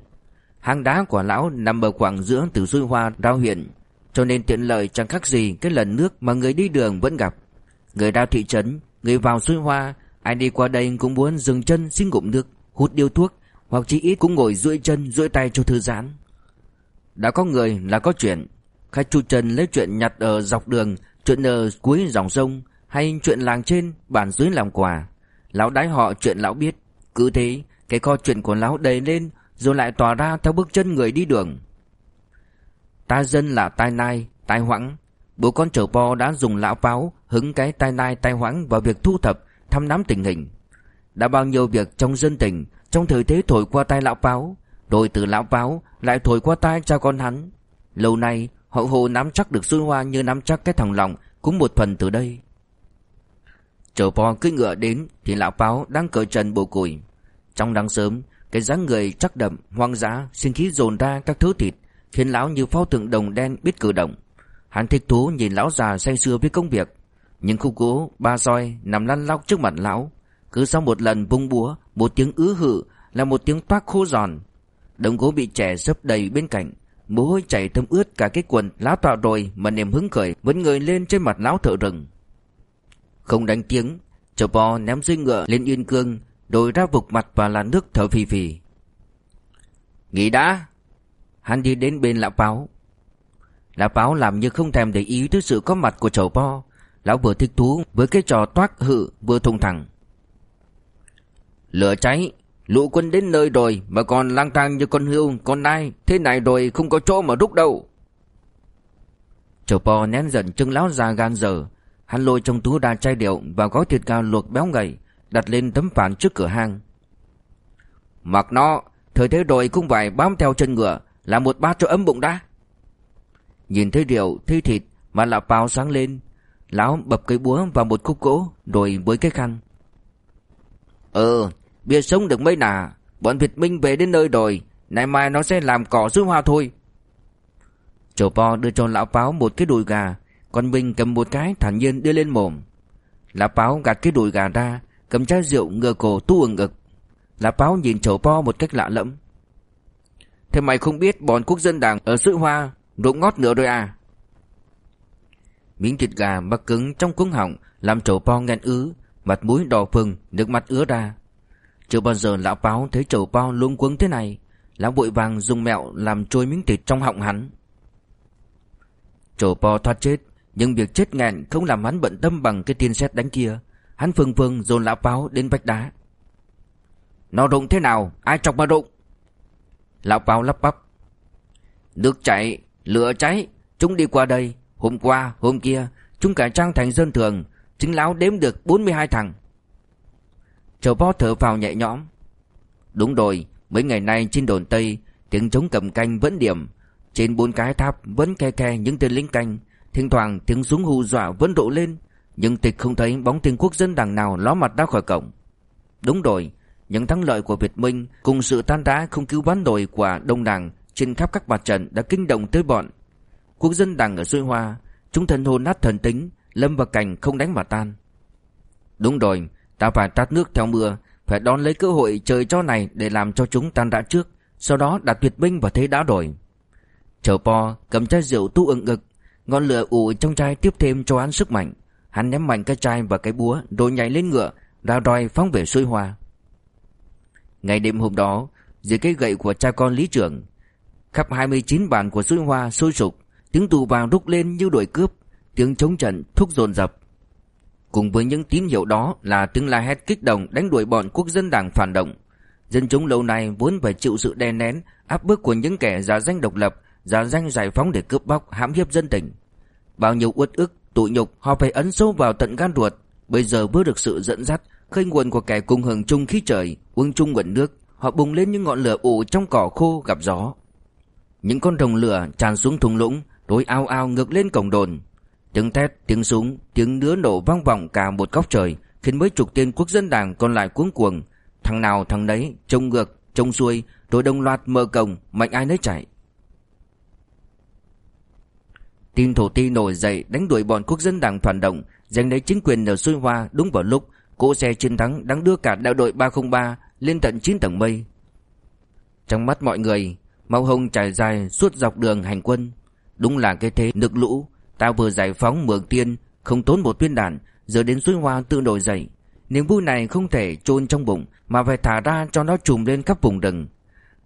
Hang đá của lão nằm ở khoảng giữa từ xuôi hoa đao huyện Cho nên tiện lợi chẳng khác gì cái lần nước mà người đi đường vẫn gặp. Người đao thị trấn, người vào xuôi hoa Ai đi qua đây cũng muốn dừng chân, xin ngụm nước, Hút điêu thuốc, Hoặc chỉ ít cũng ngồi duỗi chân, duỗi tay cho thư giãn. Đã có người là có chuyện. Khách chu trần lấy chuyện nhặt ở dọc đường, Chuyện ở cuối dòng sông, Hay chuyện làng trên bản dưới làm quà. Lão đái họ chuyện lão biết. Cứ thế, cái kho chuyện của lão đầy lên, Rồi lại tỏa ra theo bước chân người đi đường. Ta dân là tai nai, Tai hoãng. Bố con trở po đã dùng lão báo, Hứng cái tai nai tai hoãng vào việc thu thập. Thăm nắm tình hình. Đã bao nhiêu việc trong dân tình Trong thời thế thổi qua tai lão báo Rồi từ lão báo lại thổi qua tai cha con hắn. Lâu nay Họ hồ nắm chắc được Xuân hoa như nắm chắc cái thằng lòng Cũng một phần từ đây. Chờ po cưỡi ngựa đến Thì lão báo đang cởi trần bồ củi Trong nắng sớm Cái dáng người chắc đậm, hoang dã Sinh khí dồn ra các thứ thịt Khiến lão như pho tượng đồng đen biết cử động. Hắn thích thú nhìn lão già say sưa với công việc những khúc gỗ, ba roi Nằm lăn lóc trước mặt lão. Cứ sau một lần vung búa Một tiếng ứ hự là một tiếng toát khô giòn. Đống gỗ bị trẻ sấp đầy bên cạnh. Mồ hôi chảy thấm ướt cả cái quần Lão tọa rồi mà niềm hứng khởi Vẫn ngời lên trên mặt lão thợ rừng. Không đánh tiếng Chầu bò ném dây ngựa lên yên cương Rồi ra vục mặt và là nước thở phì phì. Nghỉ đã. Hắn đi đến bên lão báo Lão báo làm như không thèm để ý tới sự có mặt của chầu bo Lão vừa thích thú với cái trò toát hự vừa thùng thẳng Lửa cháy Lũ quân đến nơi rồi mà còn lang thang như con hươu, con nai, thế này rồi không có chỗ mà rút đâu. Châu Po nén giận trưng lão già gan dở, hắn lôi trong túi đa chai điệu và gói thịt gà luộc béo ngậy, đặt lên tấm phản trước cửa hang. Mặc nó, thời thế rồi cũng phải bám theo chân ngựa, làm một bát cho ấm bụng đã. Nhìn thấy điệu thấy thịt mà lạp bao sáng lên, lão bập cây búa vào một khúc gỗ rồi với cái khăn. Ừ, Biết sống được mấy nà? Bọn Việt Minh về đến nơi rồi Nay mai nó sẽ làm cỏ dưới hoa thôi. Chầu po đưa cho lão báo một cái đùi gà Còn mình cầm một cái thản nhiên đưa lên mồm. Lão báo gạt cái đùi gà ra Cầm chai rượu ngừa cổ tu ừng ực Lão báo nhìn chầu po một cách lạ lẫm. Thế mày không biết bọn quốc dân đảng ở sữa hoa Rụng ngót nữa rồi à Miếng thịt gà mắc cứng trong cuống họng, Làm chầu po nghẹn ứ, Mặt mũi đỏ phừng, Nước mắt ứa ra. Chưa bao giờ lão báo thấy chầu po luống cuống thế này, Lão vội vàng dùng mẹo làm trôi miếng thịt trong họng hắn. Chầu po thoát chết, Nhưng việc chết nghẹn không làm hắn bận tâm bằng cái tiên xét đánh kia. Hắn phương phương dồn lão báo đến vách đá. Nó rụng thế nào? Ai chọc mà rụng Lão báo lắp bắp. Nước chảy, Lửa cháy, Chúng đi qua đây. Hôm qua, hôm kia, Chúng cải trang thành dân thường, Chính lão đếm được 42 thằng. Châu bó thở vào nhẹ nhõm. Đúng rồi, Mấy ngày nay trên đồn Tây, Tiếng trống cầm canh vẫn điểm. Trên bốn cái tháp vẫn ke ke những tên lính canh. Thỉnh thoảng tiếng súng hù dọa vẫn rộ lên, Nhưng tịch không thấy bóng tiếng quốc dân đảng nào ló mặt ra khỏi cổng. Đúng rồi, Những thắng lợi của Việt Minh Cùng sự tan rã không cứu vãn nổi của đông đảng Trên khắp các mặt trận đã kinh động tới bọn. Quốc dân đảng ở xuôi hoa, Chúng thần hồn nát thần tính, Lâm vào cảnh không đánh mà tan. Đúng rồi, Ta phải tát nước theo mưa, Phải đón lấy cơ hội trời cho này Để làm cho chúng tan rã trước, Sau đó đặt tuyệt binh và thế đã đổi Chờ po, cầm chai rượu tu ưng ngực Ngọn lửa ủ trong chai tiếp thêm cho hắn sức mạnh. Hắn ném mạnh cái chai và cái búa, Rồi nhảy lên ngựa, Ra đòi phóng về xuôi hoa. Ngày đêm hôm đó, Dưới cái gậy của cha con lý trưởng Khắp 29 bản của xuôi hoa sôi sục Tiếng tù vào rúc lên như đuổi cướp Tiếng chống trận thúc dồn dập Cùng với những tín hiệu đó là tiếng la hét kích động đánh đuổi bọn quốc dân đảng phản động. Dân chúng lâu nay vốn phải chịu sự đè nén, áp bức của những kẻ giả danh độc lập, giả danh giải phóng để cướp bóc, hãm hiếp dân tình. Bao nhiêu uất ức, tụ nhục họ phải ấn sâu vào tận gan ruột, bây giờ vừa được sự dẫn dắt, khơi nguồn của kẻ cùng hưởng chung khí trời, uống chung nguồn nước, họ bùng lên những ngọn lửa ủ trong cỏ khô gặp gió. Những con rồng lửa tràn xuống thung lũng, rồi ao ao ngược lên cổng đồn. Tiếng thét, tiếng súng, tiếng nứa nổ vang vọng cả một góc trời, khiến mấy chục tên quốc dân đảng còn lại cuống cuồng. Thằng nào thằng nấy, trông ngược, trông xuôi, rồi đồng loạt mở cổng, mạnh ai nấy chạy. Tin thổ ti nổi dậy đánh đuổi bọn quốc dân đảng phản động, giành lấy chính quyền ở xuôi hoa đúng vào lúc cỗ xe chiến thắng đang đưa cả đại đội 303 lên tận 9 tầng mây. Trong mắt mọi người, màu hồng trải dài suốt dọc đường hành quân. Đúng là cái thế nước lũ, tao vừa giải phóng mường tiên, không tốn một viên đạn, giờ đến suối hoa tự nổi dậy. Niềm vui này không thể chôn trong bụng mà phải thả ra cho nó trùm lên khắp vùng rừng.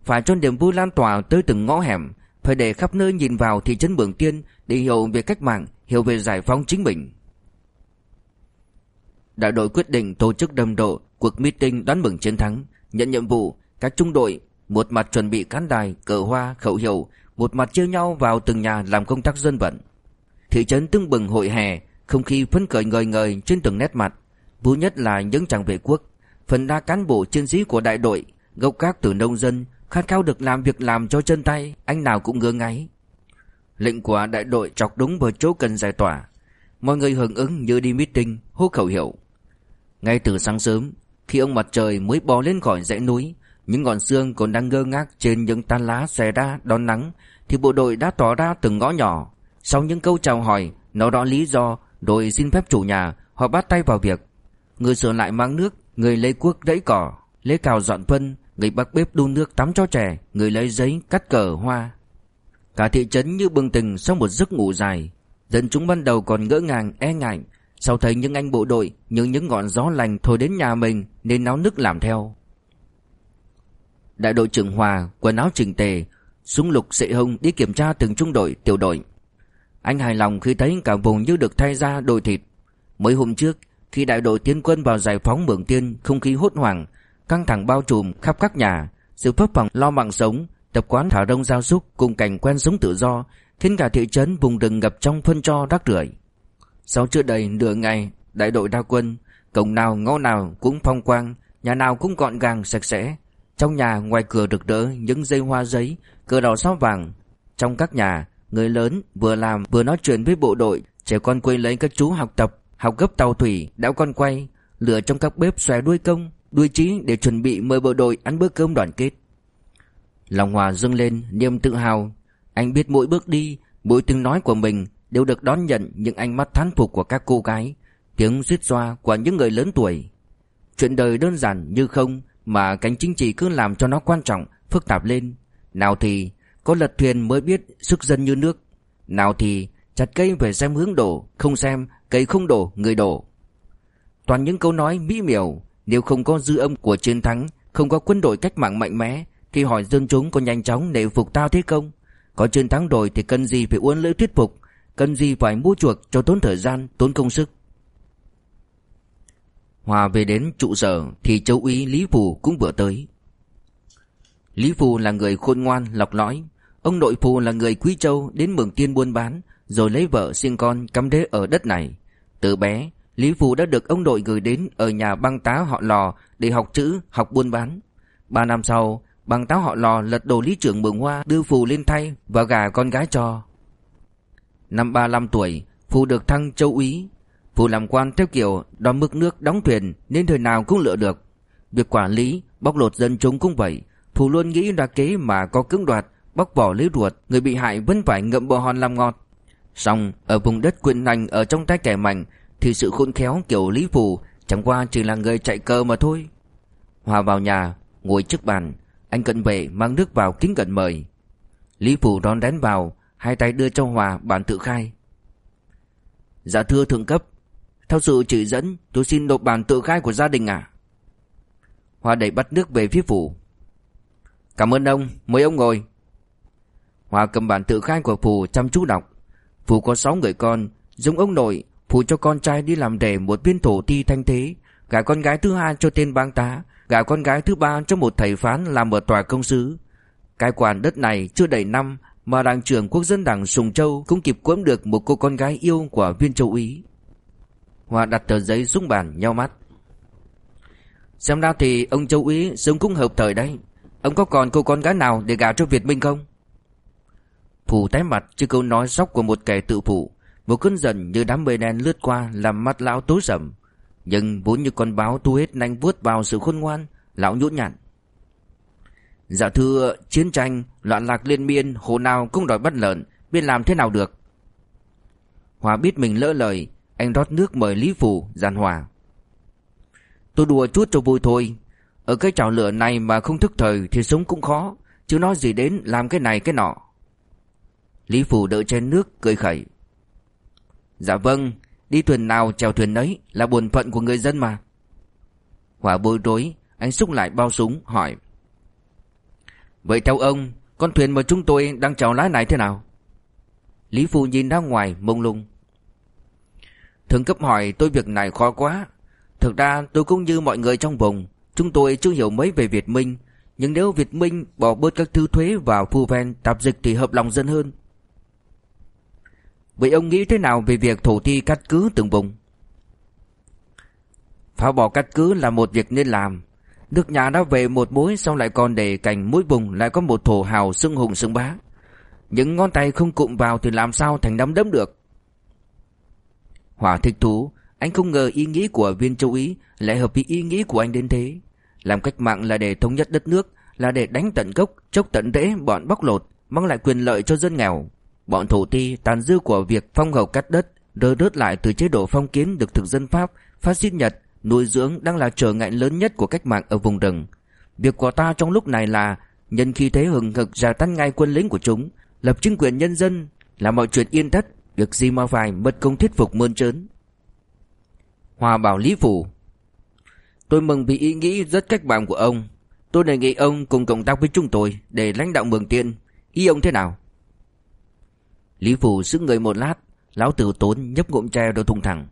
Phải cho niềm vui lan tỏa tới từng ngõ hẻm, phải để khắp nơi nhìn vào thị trấn Mường Tiên để hiểu về cách mạng, hiểu về giải phóng chính mình. Đại đội quyết định tổ chức đầm độ cuộc meeting đón mừng chiến thắng, nhận nhiệm vụ các trung đội một mặt chuẩn bị cán đài, cờ hoa, khẩu hiệu, một mặt chia nhau vào từng nhà làm công tác dân vận. Thị trấn tưng bừng hội hè, không khí phấn khởi ngời ngời trên từng nét mặt. Vui nhất là những chàng vệ quốc, phần đa cán bộ chiến sĩ của đại đội, gốc gác từ nông dân, khát khao được làm việc làm cho chân tay, anh nào cũng ngứa ngáy. Lệnh của đại đội chọc đúng vào chỗ cần giải tỏa. Mọi người hưởng ứng như đi meeting, hô khẩu hiệu. Ngay từ sáng sớm, khi ông mặt trời mới bò lên khỏi dãy núi, những ngọn xương còn đang ngơ ngác trên những tán lá xòe ra đón nắng, thì bộ đội đã tỏ ra từng ngõ nhỏ. Sau những câu chào hỏi, nó rõ lý do, rồi xin phép chủ nhà, họ bắt tay vào việc. Người sửa lại mang nước, người lấy cuốc đẫy cỏ, lấy cào dọn phân, người bắt bếp đun nước tắm cho trẻ, người lấy giấy cắt cờ hoa. Cả thị trấn như bừng tỉnh sau một giấc ngủ dài. Dân chúng ban đầu còn ngỡ ngàng e ngại, sau thấy những anh bộ đội như những ngọn gió lành thổi đến nhà mình nên náo nức làm theo. Đại đội trưởng Hòa quần áo chỉnh tề, súng lục sệ hông đi kiểm tra từng trung đội, tiểu đội. Anh hài lòng khi thấy cả vùng như được thay ra đồi thịt. Mấy hôm trước, khi đại đội tiến quân vào giải phóng Mường Tiên, không khí hốt hoảng, căng thẳng bao trùm khắp các nhà, sự phấp phỏng lo mạng sống, tập quán thả rông giao súc cùng cảnh quen sống tự do, khiến cả thị trấn vùng rừng ngập trong phân cho rác rưởi. Sau chưa đầy nửa ngày, đại đội đa quân, cổng nào ngõ nào cũng phong quang, nhà nào cũng gọn gàng sạch sẽ. Trong nhà ngoài cửa rực rỡ những dây hoa giấy, cờ đỏ sao vàng. Trong các nhà, người lớn vừa làm vừa nói chuyện với bộ đội, trẻ con quay lấy các chú học tập, học gấp tàu thủy, đảo con quay, lửa trong các bếp xòe đuôi công, đuôi trí để chuẩn bị mời bộ đội ăn bữa cơm đoàn kết. Lòng Hòa dâng lên niềm tự hào, anh biết mỗi bước đi, mỗi tiếng nói của mình đều được đón nhận những ánh mắt thán phục của các cô gái, tiếng suýt xoa của những người lớn tuổi. Chuyện đời đơn giản như không mà cánh chính trị cứ làm cho nó quan trọng, phức tạp lên. Nào thì có lật thuyền mới biết sức dân như nước, nào thì chặt cây phải xem hướng đổ, không xem cây không đổ người đổ. Toàn những câu nói mỹ miều, nếu không có dư âm của chiến thắng, không có quân đội cách mạng mạnh mẽ thì hỏi dân chúng có nhanh chóng nể phục tao thế không? Có chiến thắng rồi thì cần gì phải uốn lưỡi thuyết phục, Cần gì phải mua chuộc cho tốn thời gian, tốn công sức Hòa về đến trụ sở Thì châu úy Lý Phù cũng vừa tới. Lý Phù là người khôn ngoan, lọc lõi. Ông nội Phù là người Quý Châu Đến Mường Tiên buôn bán Rồi lấy vợ sinh con cắm đế ở đất này. Từ bé Lý Phù đã được ông nội gửi đến Ở nhà băng tá họ lò Để học chữ, học buôn bán. Ba năm sau Băng tá họ lò lật đổ lý trưởng Mường Hoa Đưa Phù lên thay và gả con gái cho. Năm 35 tuổi, Phù được thăng châu úy. Phủ làm quan theo kiểu đo mức nước đóng thuyền nên thời nào cũng lựa được. Việc quản lý, bóc lột dân chúng cũng vậy. Phủ luôn nghĩ ra kế mà có cưỡng đoạt, bóc bỏ lấy ruột, người bị hại vẫn phải ngậm bò hòn làm ngọt. Xong, ở vùng đất quyền hành ở trong tay kẻ mạnh thì sự khôn khéo kiểu Lý phủ chẳng qua chỉ là người chạy cờ mà thôi. Hòa vào nhà, ngồi trước bàn, anh cận vệ mang nước vào kính cận mời. Lý phủ đón đén vào, Hai tay đưa cho Hòa bản tự khai Dạ thưa thượng cấp theo sự chỉ dẫn, tôi xin nộp bản tự khai của gia đình à Hòa đẩy bắt nước về phía phủ. Cảm ơn ông, Mời ông ngồi. Hòa cầm bản tự khai của Phù chăm chú đọc. Phù có 6 người con Giống ông nội Phù cho con trai đi làm rể một viên thổ ti thanh thế, Gả con gái thứ hai cho tên bang tá, Gả con gái thứ ba cho một thầy phán làm ở tòa công sứ. Cai quản đất này chưa đầy năm mà đảng trưởng quốc dân đảng Sùng Châu cũng kịp quẫm được một cô con gái yêu của viên châu úy. Hòa đặt tờ giấy xuống bàn nhau mắt. Xem ra thì ông châu úy sống cũng hợp thời đấy. Ông có còn cô con gái nào để gả cho Việt Minh không? Phủ tái mặt trước câu nói sóc của một kẻ tự phụ. Một cơn giận như đám mây đen lướt qua Làm mắt lão tối sầm. Nhưng vốn như con báo thu hết nanh vuốt vào sự khôn ngoan, Lão nhũn nhặn. Dạ thưa, chiến tranh, Loạn lạc liên miên, Hồ nào cũng đòi bắt lợn, Biết làm thế nào được? Hòa biết mình lỡ lời anh rót nước mời Lý Phủ giàn hòa. Tôi đùa chút cho vui thôi. Ở cái trào lửa này mà không thức thời Thì sống cũng khó, Chứ nói gì đến làm cái này cái nọ. Lý Phủ đỡ chén nước, cười khẩy. Dạ vâng Đi thuyền nào chèo thuyền ấy Là buồn phận của người dân mà. Hòa bối rối, Anh xúc lại bao súng, hỏi. Vậy theo ông, Con thuyền mà chúng tôi đang chèo lái này thế nào? Lý phủ nhìn ra ngoài, mông lung. Thượng cấp hỏi, tôi việc này khó quá. Thực ra tôi cũng như mọi người trong vùng, Chúng tôi chưa hiểu mấy về Việt Minh. Nhưng nếu Việt Minh bỏ bớt các thứ thuế vào phu ven, tạp dịch thì hợp lòng dân hơn. Vậy ông nghĩ thế nào về việc thổ ti cắt cứ từng vùng? Phá bỏ cắt cứ là một việc nên làm. Nước nhà đã về một mối xong lại còn để cảnh mỗi vùng lại có một thổ hào xưng hùng xưng bá. Những ngón tay không cụm vào thì làm sao thành nắm đấm được? Hòa thích thú Anh không ngờ ý nghĩ của viên châu Ý lại hợp với ý nghĩ của anh đến thế. Làm cách mạng là để thống nhất đất nước Là để đánh tận gốc, chốc tận rễ bọn bóc lột Mang lại quyền lợi cho dân nghèo. Bọn thổ ti tàn dư của việc phong hầu cắt đất Rơ rớt lại từ chế độ phong kiến được thực dân Pháp Phát xít Nhật Nuôi dưỡng đang là trở ngại lớn nhất của cách mạng ở vùng rừng. Việc của ta trong lúc này là Nhân khi thế hừng hực ra tan ngay quân lính của chúng Lập chính quyền nhân dân Là mọi chuyện yên tất Việc gì mà phải mất công thuyết phục mơn trớn? Hòa bảo Lý Phủ, Tôi mừng vì ý nghĩ rất cách mạng của ông. Tôi đề nghị ông cùng cộng tác với chúng tôi Để lãnh đạo mường tiên. Ý ông thế nào? Lý Phủ giữ người một lát, Lão tử tốn nhấp ngụm chè rồi thùng thẳng.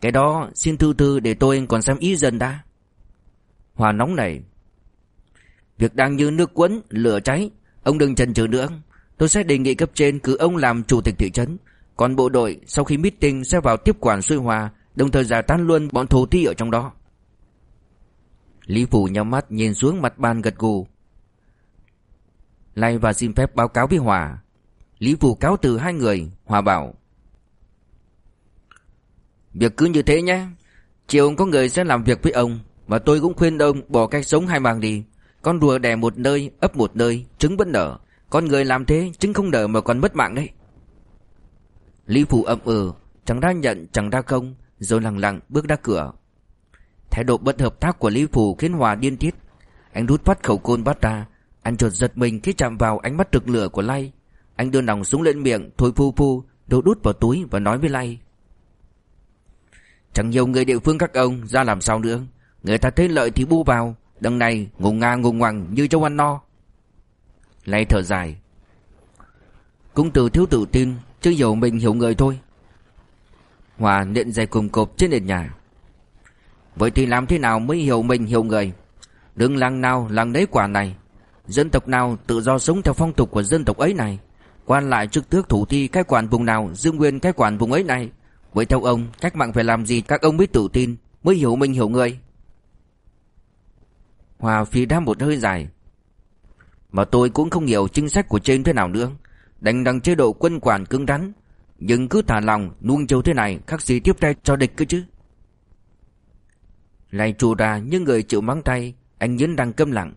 Cái đó xin thư thư để tôi còn xem ý dần đã. Hòa nóng này Việc đang như nước quấn, Lửa cháy, Ông đừng chần chừ nữa. Tôi sẽ đề nghị cấp trên cử ông làm chủ tịch thị trấn. Còn bộ đội sau khi meeting sẽ vào tiếp quản xuôi hòa, Đồng thời giải tán luôn bọn thổ thi ở trong đó. Lý Phủ nhắm mắt nhìn xuống mặt bàn gật gù. Lay và xin phép báo cáo với Hòa. Lý Phủ cáo từ hai người, Hòa bảo, Việc cứ như thế nhé. Chiều có người sẽ làm việc với ông, Và tôi cũng khuyên ông bỏ cách sống hai màng đi. Con rùa đẻ một nơi, ấp một nơi, Trứng vẫn nở. Con người làm thế chứng không đỡ mà còn mất mạng đấy. Lý Phủ ậm ừ Chẳng ra nhận, chẳng ra không Rồi lặng lặng bước ra cửa. Thái độ bất hợp tác của Lý Phủ khiến Hòa điên tiết. Anh rút phát khẩu côn bắt ra, Anh chợt giật mình khi chạm vào ánh mắt trực lửa của Lai. Anh đưa nòng súng lên miệng Thôi phu phu Rồi đút vào túi và nói với Lai. Chẳng nhiều người địa phương các ông ra làm sao nữa. Người ta thấy lợi thì bu vào, Đằng này ngùng ngang ngùng ngoằng như châu ăn no lại thở dài. Cũng từ thiếu tự tin, Chứ hiểu mình hiểu người thôi. Hòa nện dày cùng cộp trên nền nhà. Vậy thì làm thế nào mới hiểu mình hiểu người? Đừng làng nào làng đấy quả này. Dân tộc nào tự do sống theo phong tục của dân tộc ấy này? Quan lại chức tước thủ thi cái quản vùng nào Dương nguyên cái quản vùng ấy này? Vậy theo ông, cách mạng phải làm gì các ông mới tự tin, Mới hiểu mình hiểu người? Hòa phi đáp một hơi dài. Mà tôi cũng không hiểu chính sách của trên thế nào nữa. Đành đằng chế độ quân quản cứng rắn. Nhưng cứ thả lòng, nuông chiều thế này Khác gì tiếp tay cho địch cơ chứ. Lai trù ra như người chịu mắng tay, Anh nhấn đang câm lặng.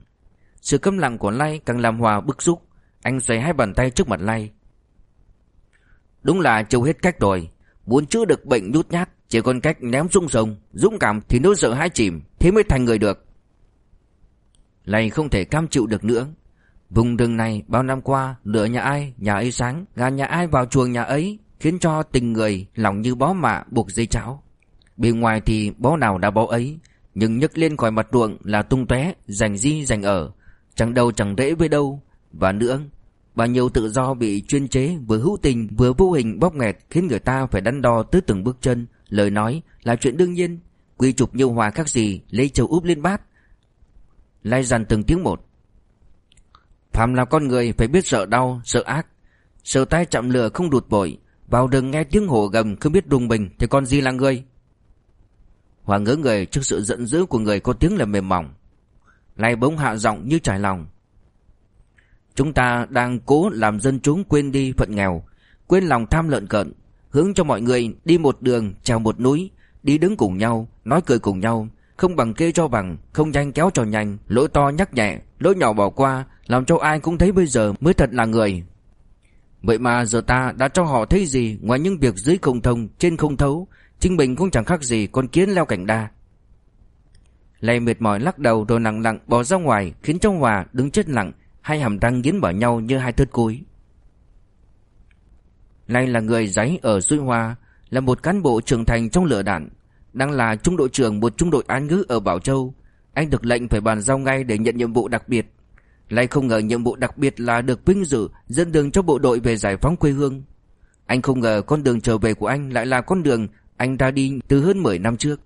Sự câm lặng của Lai càng làm Hòa bức xúc. Anh xoay hai bàn tay trước mặt Lai. Đúng là châu hết cách rồi. Muốn chữa được bệnh nhút nhát, Chỉ còn cách ném xuống sông, Dũng cảm thì nỗi sợ hãi chìm, Thế mới thành người được. Lai không thể cam chịu được nữa. Vùng rừng này bao năm qua, Lửa nhà ai, nhà ấy sáng, Gà nhà ai vào chuồng nhà ấy, Khiến cho tình người lòng như bó mạ buộc dây cháo. Bên ngoài thì bó nào đã bó ấy, Nhưng nhấc lên khỏi mặt ruộng là tung tóe giành di giành ở. Chẳng đâu chẳng rễ với đâu. Và nữa, Bao nhiêu tự do bị chuyên chế Vừa hữu tình vừa vô hình bóp nghẹt Khiến người ta phải đắn đo tới từng bước chân. Lời nói là chuyện đương nhiên. Quy trục nhiêu hòa khác gì, Lấy châu úp lên bát. Lai dằn từng tiếng một. Phạm là con người phải biết sợ đau, sợ ác. Sợ tay chạm lửa không đụt bội. Vào rừng nghe tiếng hổ gầm không biết đùng bình Thì con gì là người. Hòa ngỡ người trước sự giận dữ của người có tiếng là mềm mỏng. Lại bỗng hạ giọng như trải lòng. Chúng ta đang cố làm dân chúng quên đi phận nghèo Quên lòng tham lợn cận Hướng cho mọi người đi một đường trèo một núi Đi đứng cùng nhau Nói cười cùng nhau Không bằng kê cho bằng Không nhanh kéo cho nhanh Lỗi to nhắc nhẹ Lỗi nhỏ bỏ qua làm cho ai cũng thấy bây giờ mới thật là người. Vậy mà giờ ta đã cho họ thấy gì Ngoài những việc dưới không thông, Trên không thấu? Chính mình cũng chẳng khác gì con kiến leo cảnh đa. Lê mệt mỏi lắc đầu rồi nặng nặng bỏ ra ngoài, Khiến trong Hòa đứng chết lặng, Hai hàm răng nghiến vào nhau như hai thớt cối. Lai là người giấy ở Duy Hoa, Là một cán bộ trưởng thành trong lửa đạn, Đang là trung đội trưởng một trung đội án ngữ ở Bảo Châu. Anh được lệnh phải bàn giao ngay để nhận nhiệm vụ đặc biệt. Lại không ngờ nhiệm vụ đặc biệt là được vinh dự dẫn đường cho bộ đội về giải phóng quê hương Anh không ngờ con đường trở về của anh lại là con đường anh ra đi từ hơn 10 năm trước.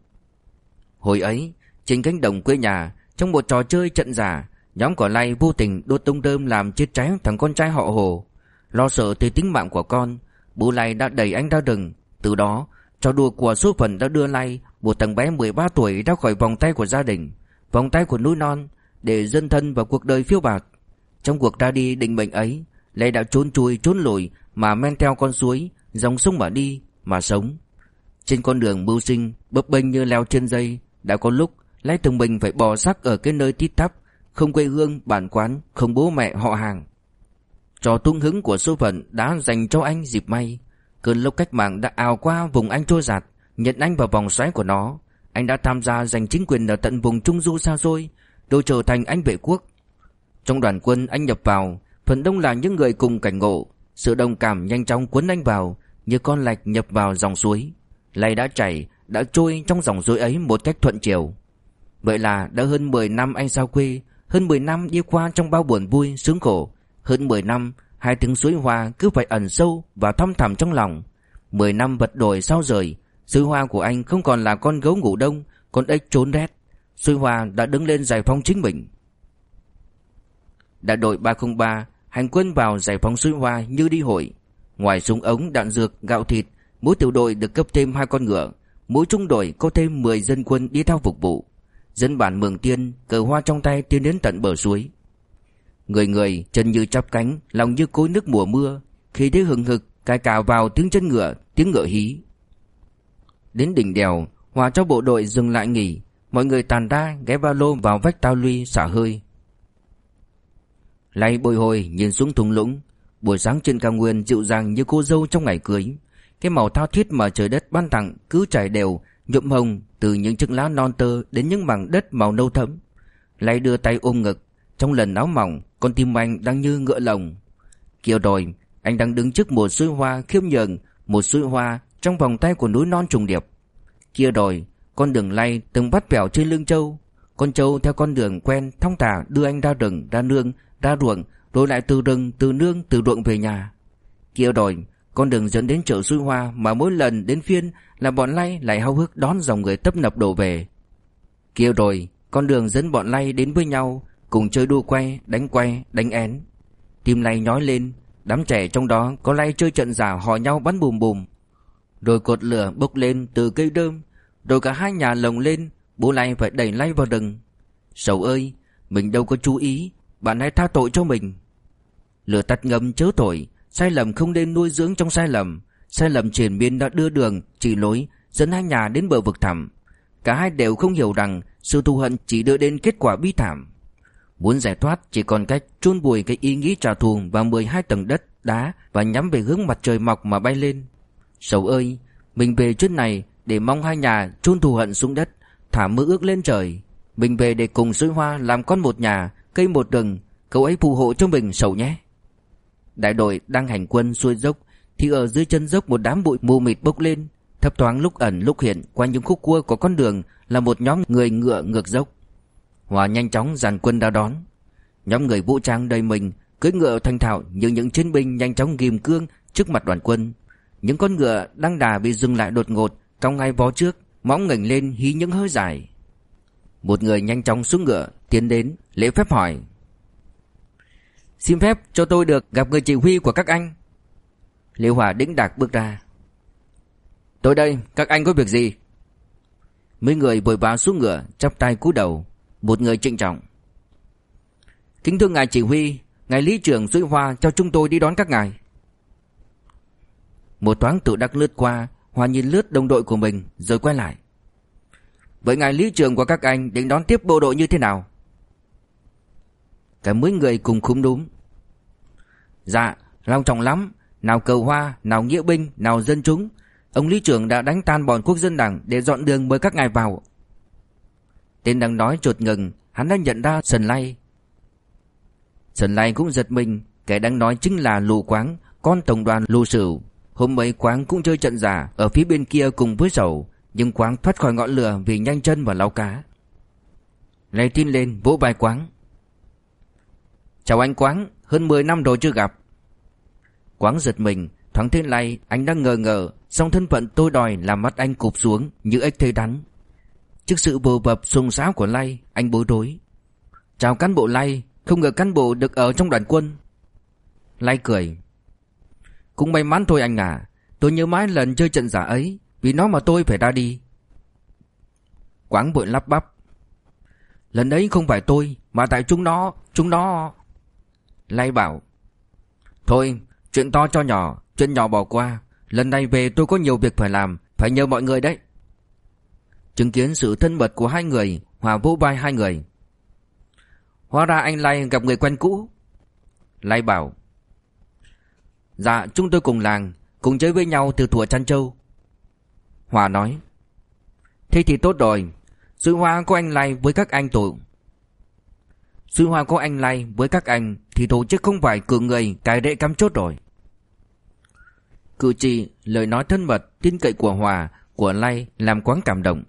Hồi ấy, trên cánh đồng quê nhà, trong một trò chơi trận giả, nhóm của Lay vô tình đốt tung đơm làm chết cháy thằng con trai họ Hồ. Lo sợ tới tính mạng của con, bố Lay đã đẩy anh ra rừng. Từ đó, trò đùa của số phận đã đưa Lay, một thằng bé 13 tuổi ra khỏi vòng tay của gia đình, vòng tay của núi non, để dân thân vào cuộc đời phiêu bạt. Trong cuộc ra đi định mệnh ấy, Lê đã trốn chui trốn lùi mà men theo con suối, dòng sông mà đi, mà sống. Trên con đường mưu sinh bấp bênh như leo trên dây Đã có lúc Lái từng mình phải bỏ xác ở cái nơi tít tắp Không quê hương, bản quán, không bố mẹ họ hàng Trò tung hứng của số phận đã dành cho anh dịp may Cơn lốc cách mạng đã ào qua vùng anh trôi giạt Nhận anh vào vòng xoáy của nó Anh đã tham gia giành chính quyền ở tận vùng Trung Du xa xôi rồi trở thành anh vệ quốc Trong đoàn quân anh nhập vào Phần đông là những người cùng cảnh ngộ Sự đồng cảm nhanh chóng cuốn anh vào Như con lạch nhập vào dòng suối Lay đã chảy, đã trôi trong dòng suối ấy một cách thuận chiều. Vậy là đã hơn 10 năm anh xa quê, hơn 10 năm đi qua trong bao buồn vui, sướng khổ. Hơn 10 năm, hai tiếng suối hoa cứ phải ẩn sâu và thâm thẳm trong lòng. 10 năm vật đổi sao rời, suối hoa của anh không còn là con gấu ngủ đông, con ếch trốn rét. Suối hoa đã đứng lên giải phóng chính mình. Đại đội 303 hành quân vào giải phóng suối hoa như đi hội. Ngoài súng ống, đạn dược, gạo thịt, Mỗi tiểu đội được cấp thêm hai con ngựa. Mỗi trung đội có thêm 10 dân quân đi theo phục vụ. Dân bản Mường Tiên Cờ hoa trong tay tiến đến tận bờ suối. Người người chân như chắp cánh Lòng như cối nước mùa mưa. Khi thấy hừng hực cài cào vào tiếng chân ngựa Tiếng ngựa hí. Đến đỉnh đèo Hòa cho bộ đội dừng lại nghỉ. Mọi người tàn ra ghé ba lô vào vách tao luy xả hơi Lay bồi hồi nhìn xuống thung lũng Buổi sáng trên cao nguyên dịu dàng như cô dâu trong ngày cưới cái màu thao thiết mà trời đất ban tặng cứ trải đều, nhuộm hồng từ những chiếc lá non tơ đến những mảng đất màu nâu thẫm. Lay đưa tay ôm ngực, trong lần áo mỏng, con tim anh đang như ngựa lồng. Kiều rồi, anh đang đứng trước một suối hoa khiêm nhường, một suối hoa trong vòng tay của núi non trùng điệp. Kia rồi, con đường lay từng bắt bẻo trên lưng châu. Con châu theo con đường quen thong thả đưa anh ra rừng, ra nương, ra ruộng, rồi lại từ rừng, từ nương, từ ruộng về nhà. Kia rồi, con đường dẫn đến chợ suối hoa mà mỗi lần đến phiên là bọn lay lại hao hức đón dòng người tấp nập đổ về. Kia rồi, con đường dẫn bọn lay đến với nhau, cùng chơi đua quay, đánh quay, đánh én. Tim lay nhói lên, đám trẻ trong đó có lay chơi trận giả hò nhau bắn bùm bùm. Rồi cột lửa bốc lên từ cây đơm, rồi cả hai nhà lồng lên, bố lai phải đẩy lay vào rừng. Sầu ơi, mình đâu có chú ý, bạn hãy tha tội cho mình. Lửa tắt ngầm chớ tội, Sai lầm không nên nuôi dưỡng trong sai lầm Sai lầm triển miên đã đưa đường Chỉ lối dẫn hai nhà đến bờ vực thẳm Cả hai đều không hiểu rằng Sự thù hận chỉ đưa đến kết quả bi thảm Muốn giải thoát chỉ còn cách chôn bùi cái ý nghĩ trả thù vào 12 tầng đất, đá và nhắm về hướng mặt trời mọc mà bay lên. Sầu ơi, mình về chuyến này để mong hai nhà chôn thù hận xuống đất, thả mơ ước lên trời. Mình về để cùng suối hoa làm con một nhà, cây một rừng, cậu ấy phù hộ cho mình sầu nhé. Đại đội đang hành quân xuôi dốc Thì ở dưới chân dốc một đám bụi mù mịt bốc lên Thấp thoáng lúc ẩn lúc hiện Qua những khúc cua của con đường Là một nhóm người ngựa ngược dốc Hòa nhanh chóng dàn quân ra đón Nhóm người vũ trang đầy mình Cưỡi ngựa thanh thạo như những chiến binh nhanh chóng ghim cương trước mặt đoàn quân Những con ngựa đang đà bị dừng lại đột ngột trong ngay vó trước Móng ngẩng lên hí những hơi dài. Một người nhanh chóng xuống ngựa, Tiến đến, lễ phép hỏi. Xin phép cho tôi được gặp người chỉ huy của các anh. Liêu Hòa đĩnh đạc bước ra. Tôi đây, các anh có việc gì? Mấy người vội vã xuống ngựa, chắp tay cúi đầu. Một người trịnh trọng. Kính thưa ngài chỉ huy, Ngài lý trưởng Duy Hoa cho chúng tôi đi đón các ngài. Một thoáng tự đắc lướt qua Hoa nhìn lướt đồng đội của mình Rồi quay lại. Vậy ngài lý trưởng của các anh định đón tiếp bộ đội như thế nào? Cả mấy người cùng khúm đúng. Dạ long trọng lắm. Nào cầu hoa, nào nghĩa binh, nào dân chúng. Ông lý trưởng đã đánh tan bọn quốc dân đảng Để dọn đường mời các ngài vào. Tên đang nói chột ngừng Hắn đã nhận ra Sần Lay Sần Lay cũng giật mình Kẻ đang nói chính là Lù Quáng Con tổng đoàn Lù Sửu. Hôm ấy Quáng cũng chơi trận giả Ở phía bên kia cùng với Sầu, Nhưng Quáng thoát khỏi ngọn lửa vì nhanh chân và lau cá. Lấy tin lên, vỗ vai Quáng. Chào anh Quáng, Hơn 10 năm rồi chưa gặp. Quáng giật mình, Thoáng thế này anh đang ngờ ngờ, song thân phận tôi đòi làm mắt anh cụp xuống Như ếch thấy đắn Trước sự vồ bập xung xáo của Lay Anh bối rối. Chào cán bộ Lay Không ngờ cán bộ được ở trong đoàn quân. Lay cười. Cũng may mắn thôi anh à. Tôi nhớ mãi lần chơi trận giả ấy, Vì nó mà tôi phải ra đi. Quáng bội lắp bắp. Lần ấy không phải tôi, Mà tại chúng nó Chúng nó. Lay bảo. Thôi, chuyện to cho nhỏ, Chuyện nhỏ bỏ qua. Lần này về tôi có nhiều việc phải làm, Phải nhờ mọi người đấy. Chứng kiến sự thân mật của hai người, Hòa vỗ vai hai người. Hóa ra anh Lai gặp người quen cũ. Lai bảo. Dạ chúng tôi cùng làng Cùng chơi với nhau từ thuở chăn châu Hòa nói Thế thì tốt rồi Sư hoa có anh Lai với các anh tổ Sư hoa có anh Lai với các anh Thì tổ chức không phải cử người cài đệ cắm chốt rồi Cử chỉ, lời nói thân mật, tin cậy của Hòa, của Lay làm quán cảm động.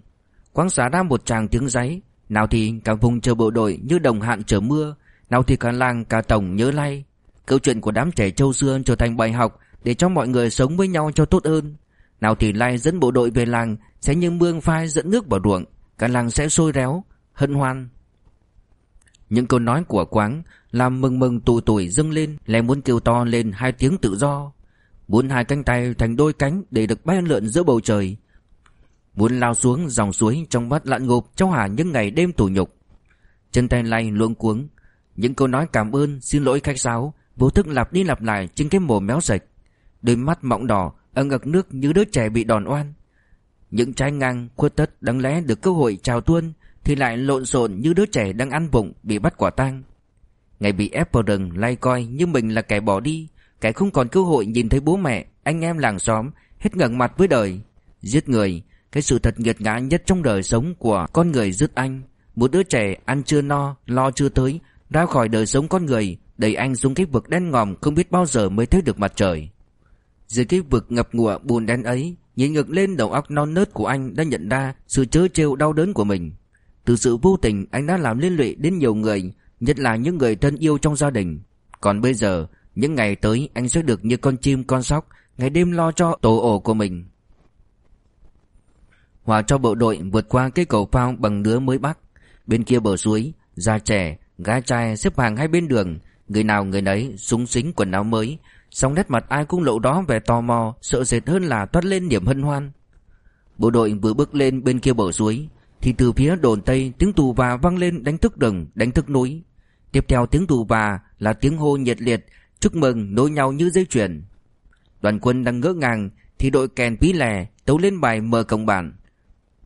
Quán xá ra một tràng tiếng giấy, nào thì cả vùng chờ bộ đội như đồng hạn chờ mưa, nào thì cả làng cả tổng nhớ Lay. Câu chuyện của đám trẻ châu xưa trở thành bài học để cho mọi người sống với nhau cho tốt hơn. Nào thì lai dẫn bộ đội về làng sẽ như mương phai dẫn nước vào ruộng, cả làng sẽ sôi réo, hân hoan. Những câu nói của Quáng làm mừng mừng tụi tuổi dâng lên, lại muốn kêu to lên hai tiếng tự do. Muốn hai cánh tay thành đôi cánh để được bay lượn giữa bầu trời Muốn lao xuống dòng suối trong mắt lặn ngộp trong hả những ngày đêm tủ nhục Chân tay lay luống cuống Những câu nói cảm ơn, xin lỗi khách sáo Vô thức lặp đi lặp lại trên cái mồm méo sạch Đôi mắt mọng đỏ ở ngực nước như đứa trẻ bị đòn oan. Những trái ngang, khuất tất đáng lẽ được cơ hội chào tuôn Thì lại lộn xộn như đứa trẻ đang ăn bụng bị bắt quả tang. Ngày bị ép vào rừng lay coi như mình là kẻ bỏ đi, Kẻ không còn cơ hội nhìn thấy bố mẹ, Anh em làng xóm Hết ngẩng mặt với đời. Giết người, Cái sự thật nghiệt ngã nhất trong đời sống của con người giết anh. Một đứa trẻ ăn chưa no, Lo chưa tới, Ra khỏi đời sống con người Đẩy anh xuống cái vực đen ngòm Không biết bao giờ mới thấy được mặt trời. Dưới cái vực ngập ngụa bùn đen ấy Nhìn ngược lên đầu óc non nớt của anh Đã nhận ra sự chớ trêu đau đớn của mình. Từ sự vô tình anh đã làm liên lụy đến nhiều người Nhất là những người thân yêu trong gia đình. Còn bây giờ những ngày tới anh sẽ được như con chim con sóc Ngày đêm lo cho tổ ổ của mình. Hòa cho bộ đội vượt qua cây cầu phao bằng nứa mới bắc Bên kia bờ suối Già trẻ, gái trai xếp hàng hai bên đường Người nào người nấy súng xính quần áo mới Song nét mặt ai cũng lộ đó vẻ tò mò Sợ sệt hơn là toát lên niềm hân hoan. Bộ đội vừa bước lên bên kia bờ suối Thì từ phía đồn Tây tiếng tù và vang lên đánh thức rừng, đánh thức núi. Tiếp theo tiếng tù và là tiếng hô nhiệt liệt Chúc mừng nối nhau như dây chuyền. Đoàn quân đang ngỡ ngàng Thì đội kèn pí lè tấu lên bài mở cổng bản.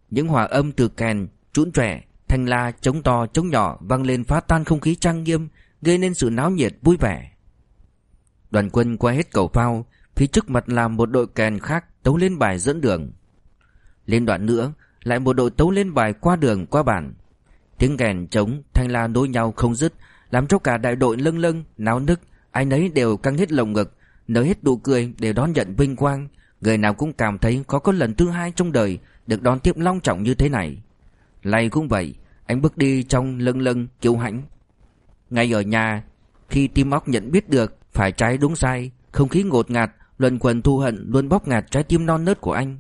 Những hòa âm từ kèn Trũn trẻ Thanh la chống to chống nhỏ vang lên phá tan không khí trang nghiêm Gây nên sự náo nhiệt vui vẻ. Đoàn quân qua hết cầu phao Phía trước mặt là một đội kèn khác Tấu lên bài dẫn đường. Lên đoạn nữa Lại một đội tấu lên bài qua đường qua bản. Tiếng kèn trống thanh la nối nhau không dứt Làm cho cả đại đội lâng lâng náo nức Ai nấy đều căng hết lồng ngực Nở hết nụ cười để đón nhận vinh quang. Người nào cũng cảm thấy có có lần thứ hai trong đời Được đón tiếp long trọng như thế này. Lay cũng vậy Anh bước đi trong lâng lâng, kiêu hãnh. Ngay ở nhà, Khi tim óc nhận biết được Phải trái đúng sai, Không khí ngột ngạt Luận quần thu hận luôn bóp ngạt trái tim non nớt của anh.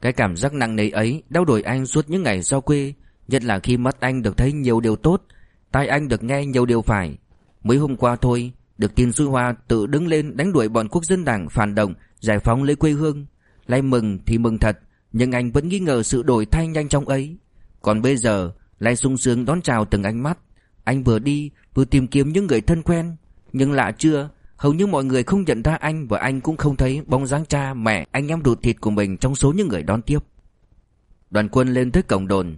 Cái cảm giác nặng nề ấy Đau đổi anh suốt những ngày sau quê, Nhất là khi mắt anh được thấy nhiều điều tốt, Tai anh được nghe nhiều điều phải. Mới hôm qua thôi, Được tin Xuôi Hoa tự đứng lên đánh đuổi bọn quốc dân đảng phản động, Giải phóng lấy quê hương. Lại mừng thì mừng thật, Nhưng anh vẫn nghi ngờ sự đổi thay nhanh chóng ấy. Còn bây giờ Lại sung sướng đón chào từng ánh mắt. Anh vừa đi vừa tìm kiếm những người thân quen. Nhưng lạ chưa? Hầu như mọi người không nhận ra anh Và anh cũng không thấy bóng dáng cha, mẹ, anh em ruột thịt của mình Trong số những người đón tiếp. Đoàn quân lên tới cổng đồn.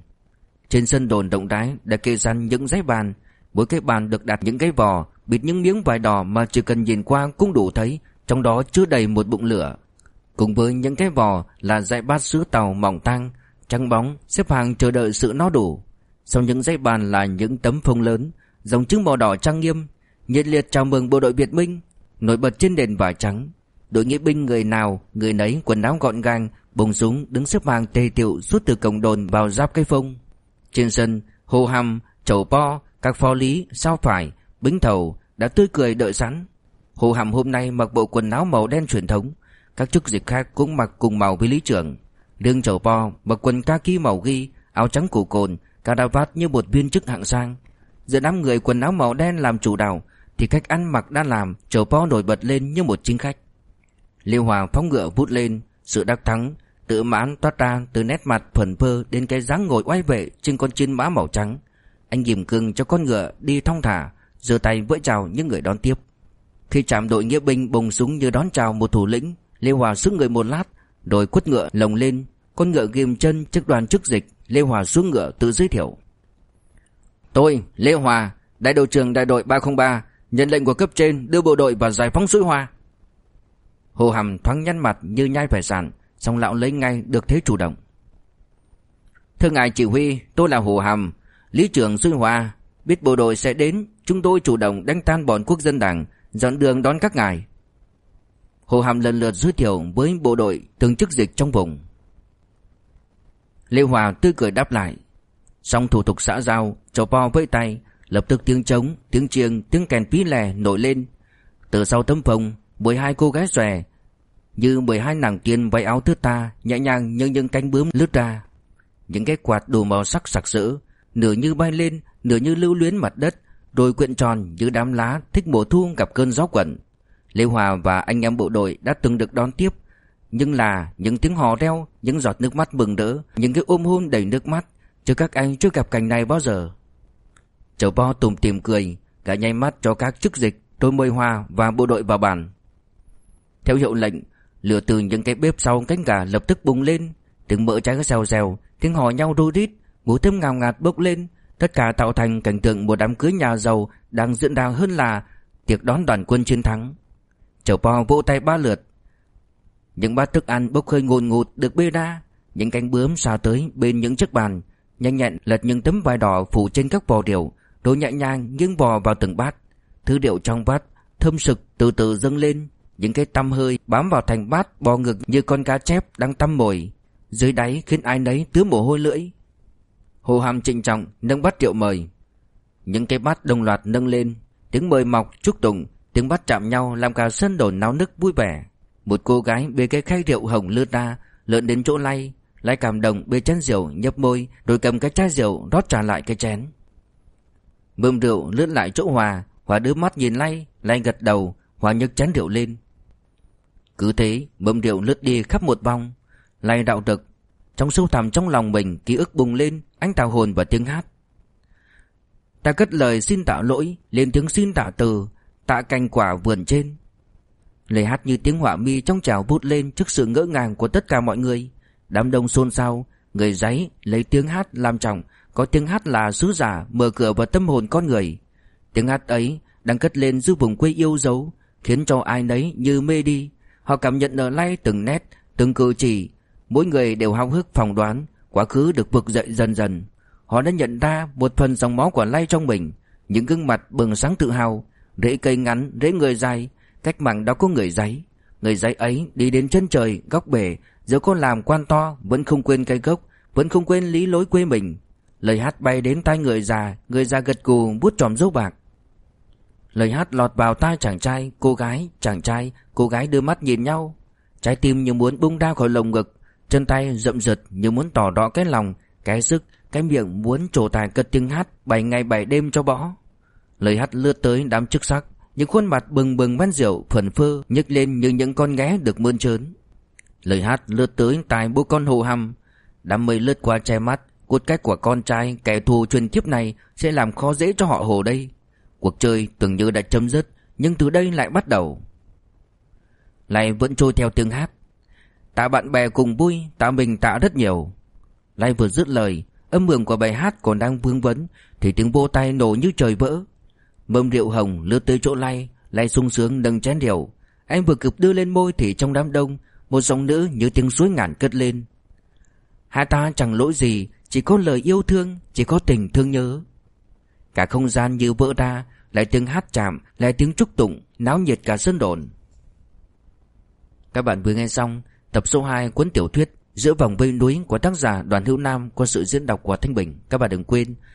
Trên sân đồn động đái đã kê săn những giấy bàn. Mỗi cái bàn được đặt những cái vò Bịt những miếng vải đỏ mà chỉ cần nhìn qua cũng đủ thấy Trong đó chứa đầy một bụng lửa. Cùng với những cái vò là dãy bát sứ tàu mỏng tăng Trắng bóng xếp hàng chờ đợi sự no đủ. Sau những dãy bàn là những tấm phông lớn, Dòng chữ màu đỏ trang nghiêm, nhiệt liệt chào mừng bộ đội Việt Minh, nổi bật trên nền vải trắng. Đội nghĩa binh người nào, người nấy, quần áo gọn gàng, bông súng, đứng xếp hàng tề tiệu suốt từ cổng đồn vào giáp cây phông. Trên sân hồ hầm chầu po, các phó lý, sao phải, bính thầu đã tươi cười đợi sẵn. Hồ hầm hôm nay mặc bộ quần áo màu đen truyền thống, các chức dịch khác cũng mặc cùng màu với lý trưởng. Lương chầu po mặc quần kaki màu ghi, áo trắng cổ cồn cà vạt như một viên chức hạng sang. Giữa đám người quần áo màu đen làm chủ đạo, thì cách ăn mặc đã làm chầu po nổi bật lên như một chính khách. Liêu hòa phóng ngựa vút lên, sự đắc thắng, tự mãn toát ra từ nét mặt phẩn phơ đến cái dáng ngồi oai vệ trên con chiến mã màu trắng. Anh ghim cưng cho con ngựa đi thong thả, giơ tay vẫy chào những người đón tiếp. Khi chạm đội nghĩa binh bùng súng như đón chào một thủ lĩnh, Liêu hòa sức người một lát, rồi quất ngựa lồng lên. Con ngựa ghim chân trước đoàn chức dịch lê hòa xuống ngựa tự giới thiệu. Tôi lê hòa đại đội trưởng đại đội 303 nhận lệnh của cấp trên đưa bộ đội vào giải phóng suối hoa. Hồ hàm thoáng nhăn mặt như nhai phải sàn, song lão lấy ngay được thế chủ động. Thưa ngài chỉ huy tôi là hồ hàm lý trưởng suối hoa biết bộ đội sẽ đến chúng tôi chủ động đánh tan bọn quốc dân đảng dọn đường đón các ngài. Hồ hàm lần lượt giới thiệu với bộ đội từng chức dịch trong vùng lê hòa tươi cười đáp lại xong thủ tục xã giao cho po với tay Lập tức tiếng trống, tiếng chiêng, tiếng kèn pí lè nổi lên. Từ sau tấm phòng mười hai cô gái xòe như mười hai nàng tiên váy áo thướt ta nhẹ nhàng nhưng những cánh bướm lướt ra. Những cái quạt đủ màu sắc sặc sỡ, nửa như bay lên, nửa như lưu luyến mặt đất, rồi quyện tròn như đám lá thích mùa thu gặp cơn gió quẩn. Lê Hòa và anh em bộ đội đã từng được đón tiếp, nhưng là những tiếng hò reo, những giọt nước mắt mừng đỡ, những cái ôm hôn đầy nước mắt, chứ các anh chưa gặp cảnh này bao giờ. Chầu bo tùm tìm cười Cả nháy mắt cho các chức dịch Tôi mời hoa và bộ đội vào bàn Theo hiệu lệnh Lửa từ những cái bếp sau cánh gà lập tức bùng lên Tiếng mỡ cháy xèo xèo Tiếng hò nhau rô rít Mùi thơm ngào ngạt bốc lên Tất cả tạo thành cảnh tượng một đám cưới nhà giàu Đang diễn ra hơn là Tiệc đón đoàn quân chiến thắng Chầu bo vỗ tay ba lượt những bát thức ăn bốc hơi ngồn ngụt được bê ra. Những cánh bướm xào tới bên những chiếc bàn. Nhanh nhẹn lật những tấm vải đỏ phủ trên các vò rượu rồi nhẹ nhàng nghiêng bò vào từng bát. Thứ điệu trong bát Thơm sực từ từ dâng lên. Những cái tăm hơi bám vào thành bát bò ngực như con cá chép đang tăm mồi. Dưới đáy khiến ai nấy tứa mồ hôi lưỡi. Hồ hàm trịnh trọng nâng bát rượu mời. Những cái bát đồng loạt nâng lên. Tiếng mời mọc chúc tụng. Tiếng bát chạm nhau làm cả sân đồn náo nức vui vẻ. Một cô gái bê cái khay rượu hồng lướt ra, Lượn đến chỗ lay Lại cảm động bê chén rượu, nhấp môi, Rồi cầm cái chai rượu rót trả lại cái chén. Bơm rượu lướt lại chỗ Hòa Hòa đưa mắt nhìn lay Lay gật đầu, Hòa nhấc chén rượu lên. Cứ thế, bơm rượu lướt đi khắp một vòng, Lay đạo trực Trong sâu thẳm trong lòng mình, Ký ức bùng lên, Ánh tào hồn và tiếng hát. Ta cất lời xin tạ lỗi, Lên tiếng xin tạ từ, Tạ cành quả vườn trên. Lời hát như tiếng họa mi trong trào vút lên Trước sự ngỡ ngàng của tất cả mọi người. Đám đông xôn xao Người giấy lấy tiếng hát làm trọng có tiếng hát là sứ giả mở cửa vào tâm hồn con người. Tiếng hát ấy đang cất lên giữa vùng quê yêu dấu Khiến cho ai nấy như mê đi. Họ cảm nhận ở lay từng nét, từng cử chỉ. Mỗi người đều hao hức phỏng đoán Quá khứ được vực dậy dần dần. Họ đã nhận ra một phần dòng máu của lay trong mình. Những gương mặt bừng sáng tự hào Rễ cây ngắn, rễ người dài Cách mạng đó có người giấy. Người giấy ấy đi đến chân trời, góc bể. Giờ có làm quan to Vẫn không quên cây gốc Vẫn không quên lý lối quê mình. Lời hát bay đến tai người già Người già gật gù bút tròm dấu bạc. Lời hát lọt vào tai chàng trai Cô gái, chàng trai Cô gái đưa mắt nhìn nhau. Trái tim như muốn bung ra khỏi lồng ngực Chân tay rậm rực như muốn tỏ rõ cái lòng Cái sức, cái miệng muốn trổ tài cất tiếng hát Bảy ngày bảy đêm cho bỏ. Lời hát lướt tới đám chức sắc những khuôn mặt bừng bừng văn rượu phần phơ nhấc lên như những con nghé được mơn trớn. Lời hát lướt tới tai bố con hồ hầm Đám mây lướt qua che mắt. Cốt cách của con trai, kẻ thù truyền kiếp này, Sẽ làm khó dễ cho họ hồ đây. Cuộc chơi tưởng như đã chấm dứt, Nhưng từ đây lại bắt đầu. Lại vẫn trôi theo tiếng hát. Tạ bạn bè cùng vui, Tạ mình tạ rất nhiều. Lại vừa dứt lời, Âm hưởng của bài hát còn đang vương vấn, Thì tiếng vô tay nổ như trời vỡ. Mâm rượu hồng lướt tới chỗ lay, lay sung sướng nâng chén rượu Anh vừa kịp đưa lên môi thì trong đám đông Một giọng nữ như tiếng suối ngàn cất lên. Hai ta chẳng lỗi gì Chỉ có lời yêu thương Chỉ có tình thương nhớ. Cả không gian như vỡ ra Lại tiếng hát chạm Lại tiếng trúc tụng Náo nhiệt cả sân đồn. Các bạn vừa nghe xong Tập số 2 cuốn tiểu thuyết Giữa vòng vây núi của tác giả Đoàn Hữu Nam qua sự diễn đọc của Thanh Bình. Các bạn đừng quên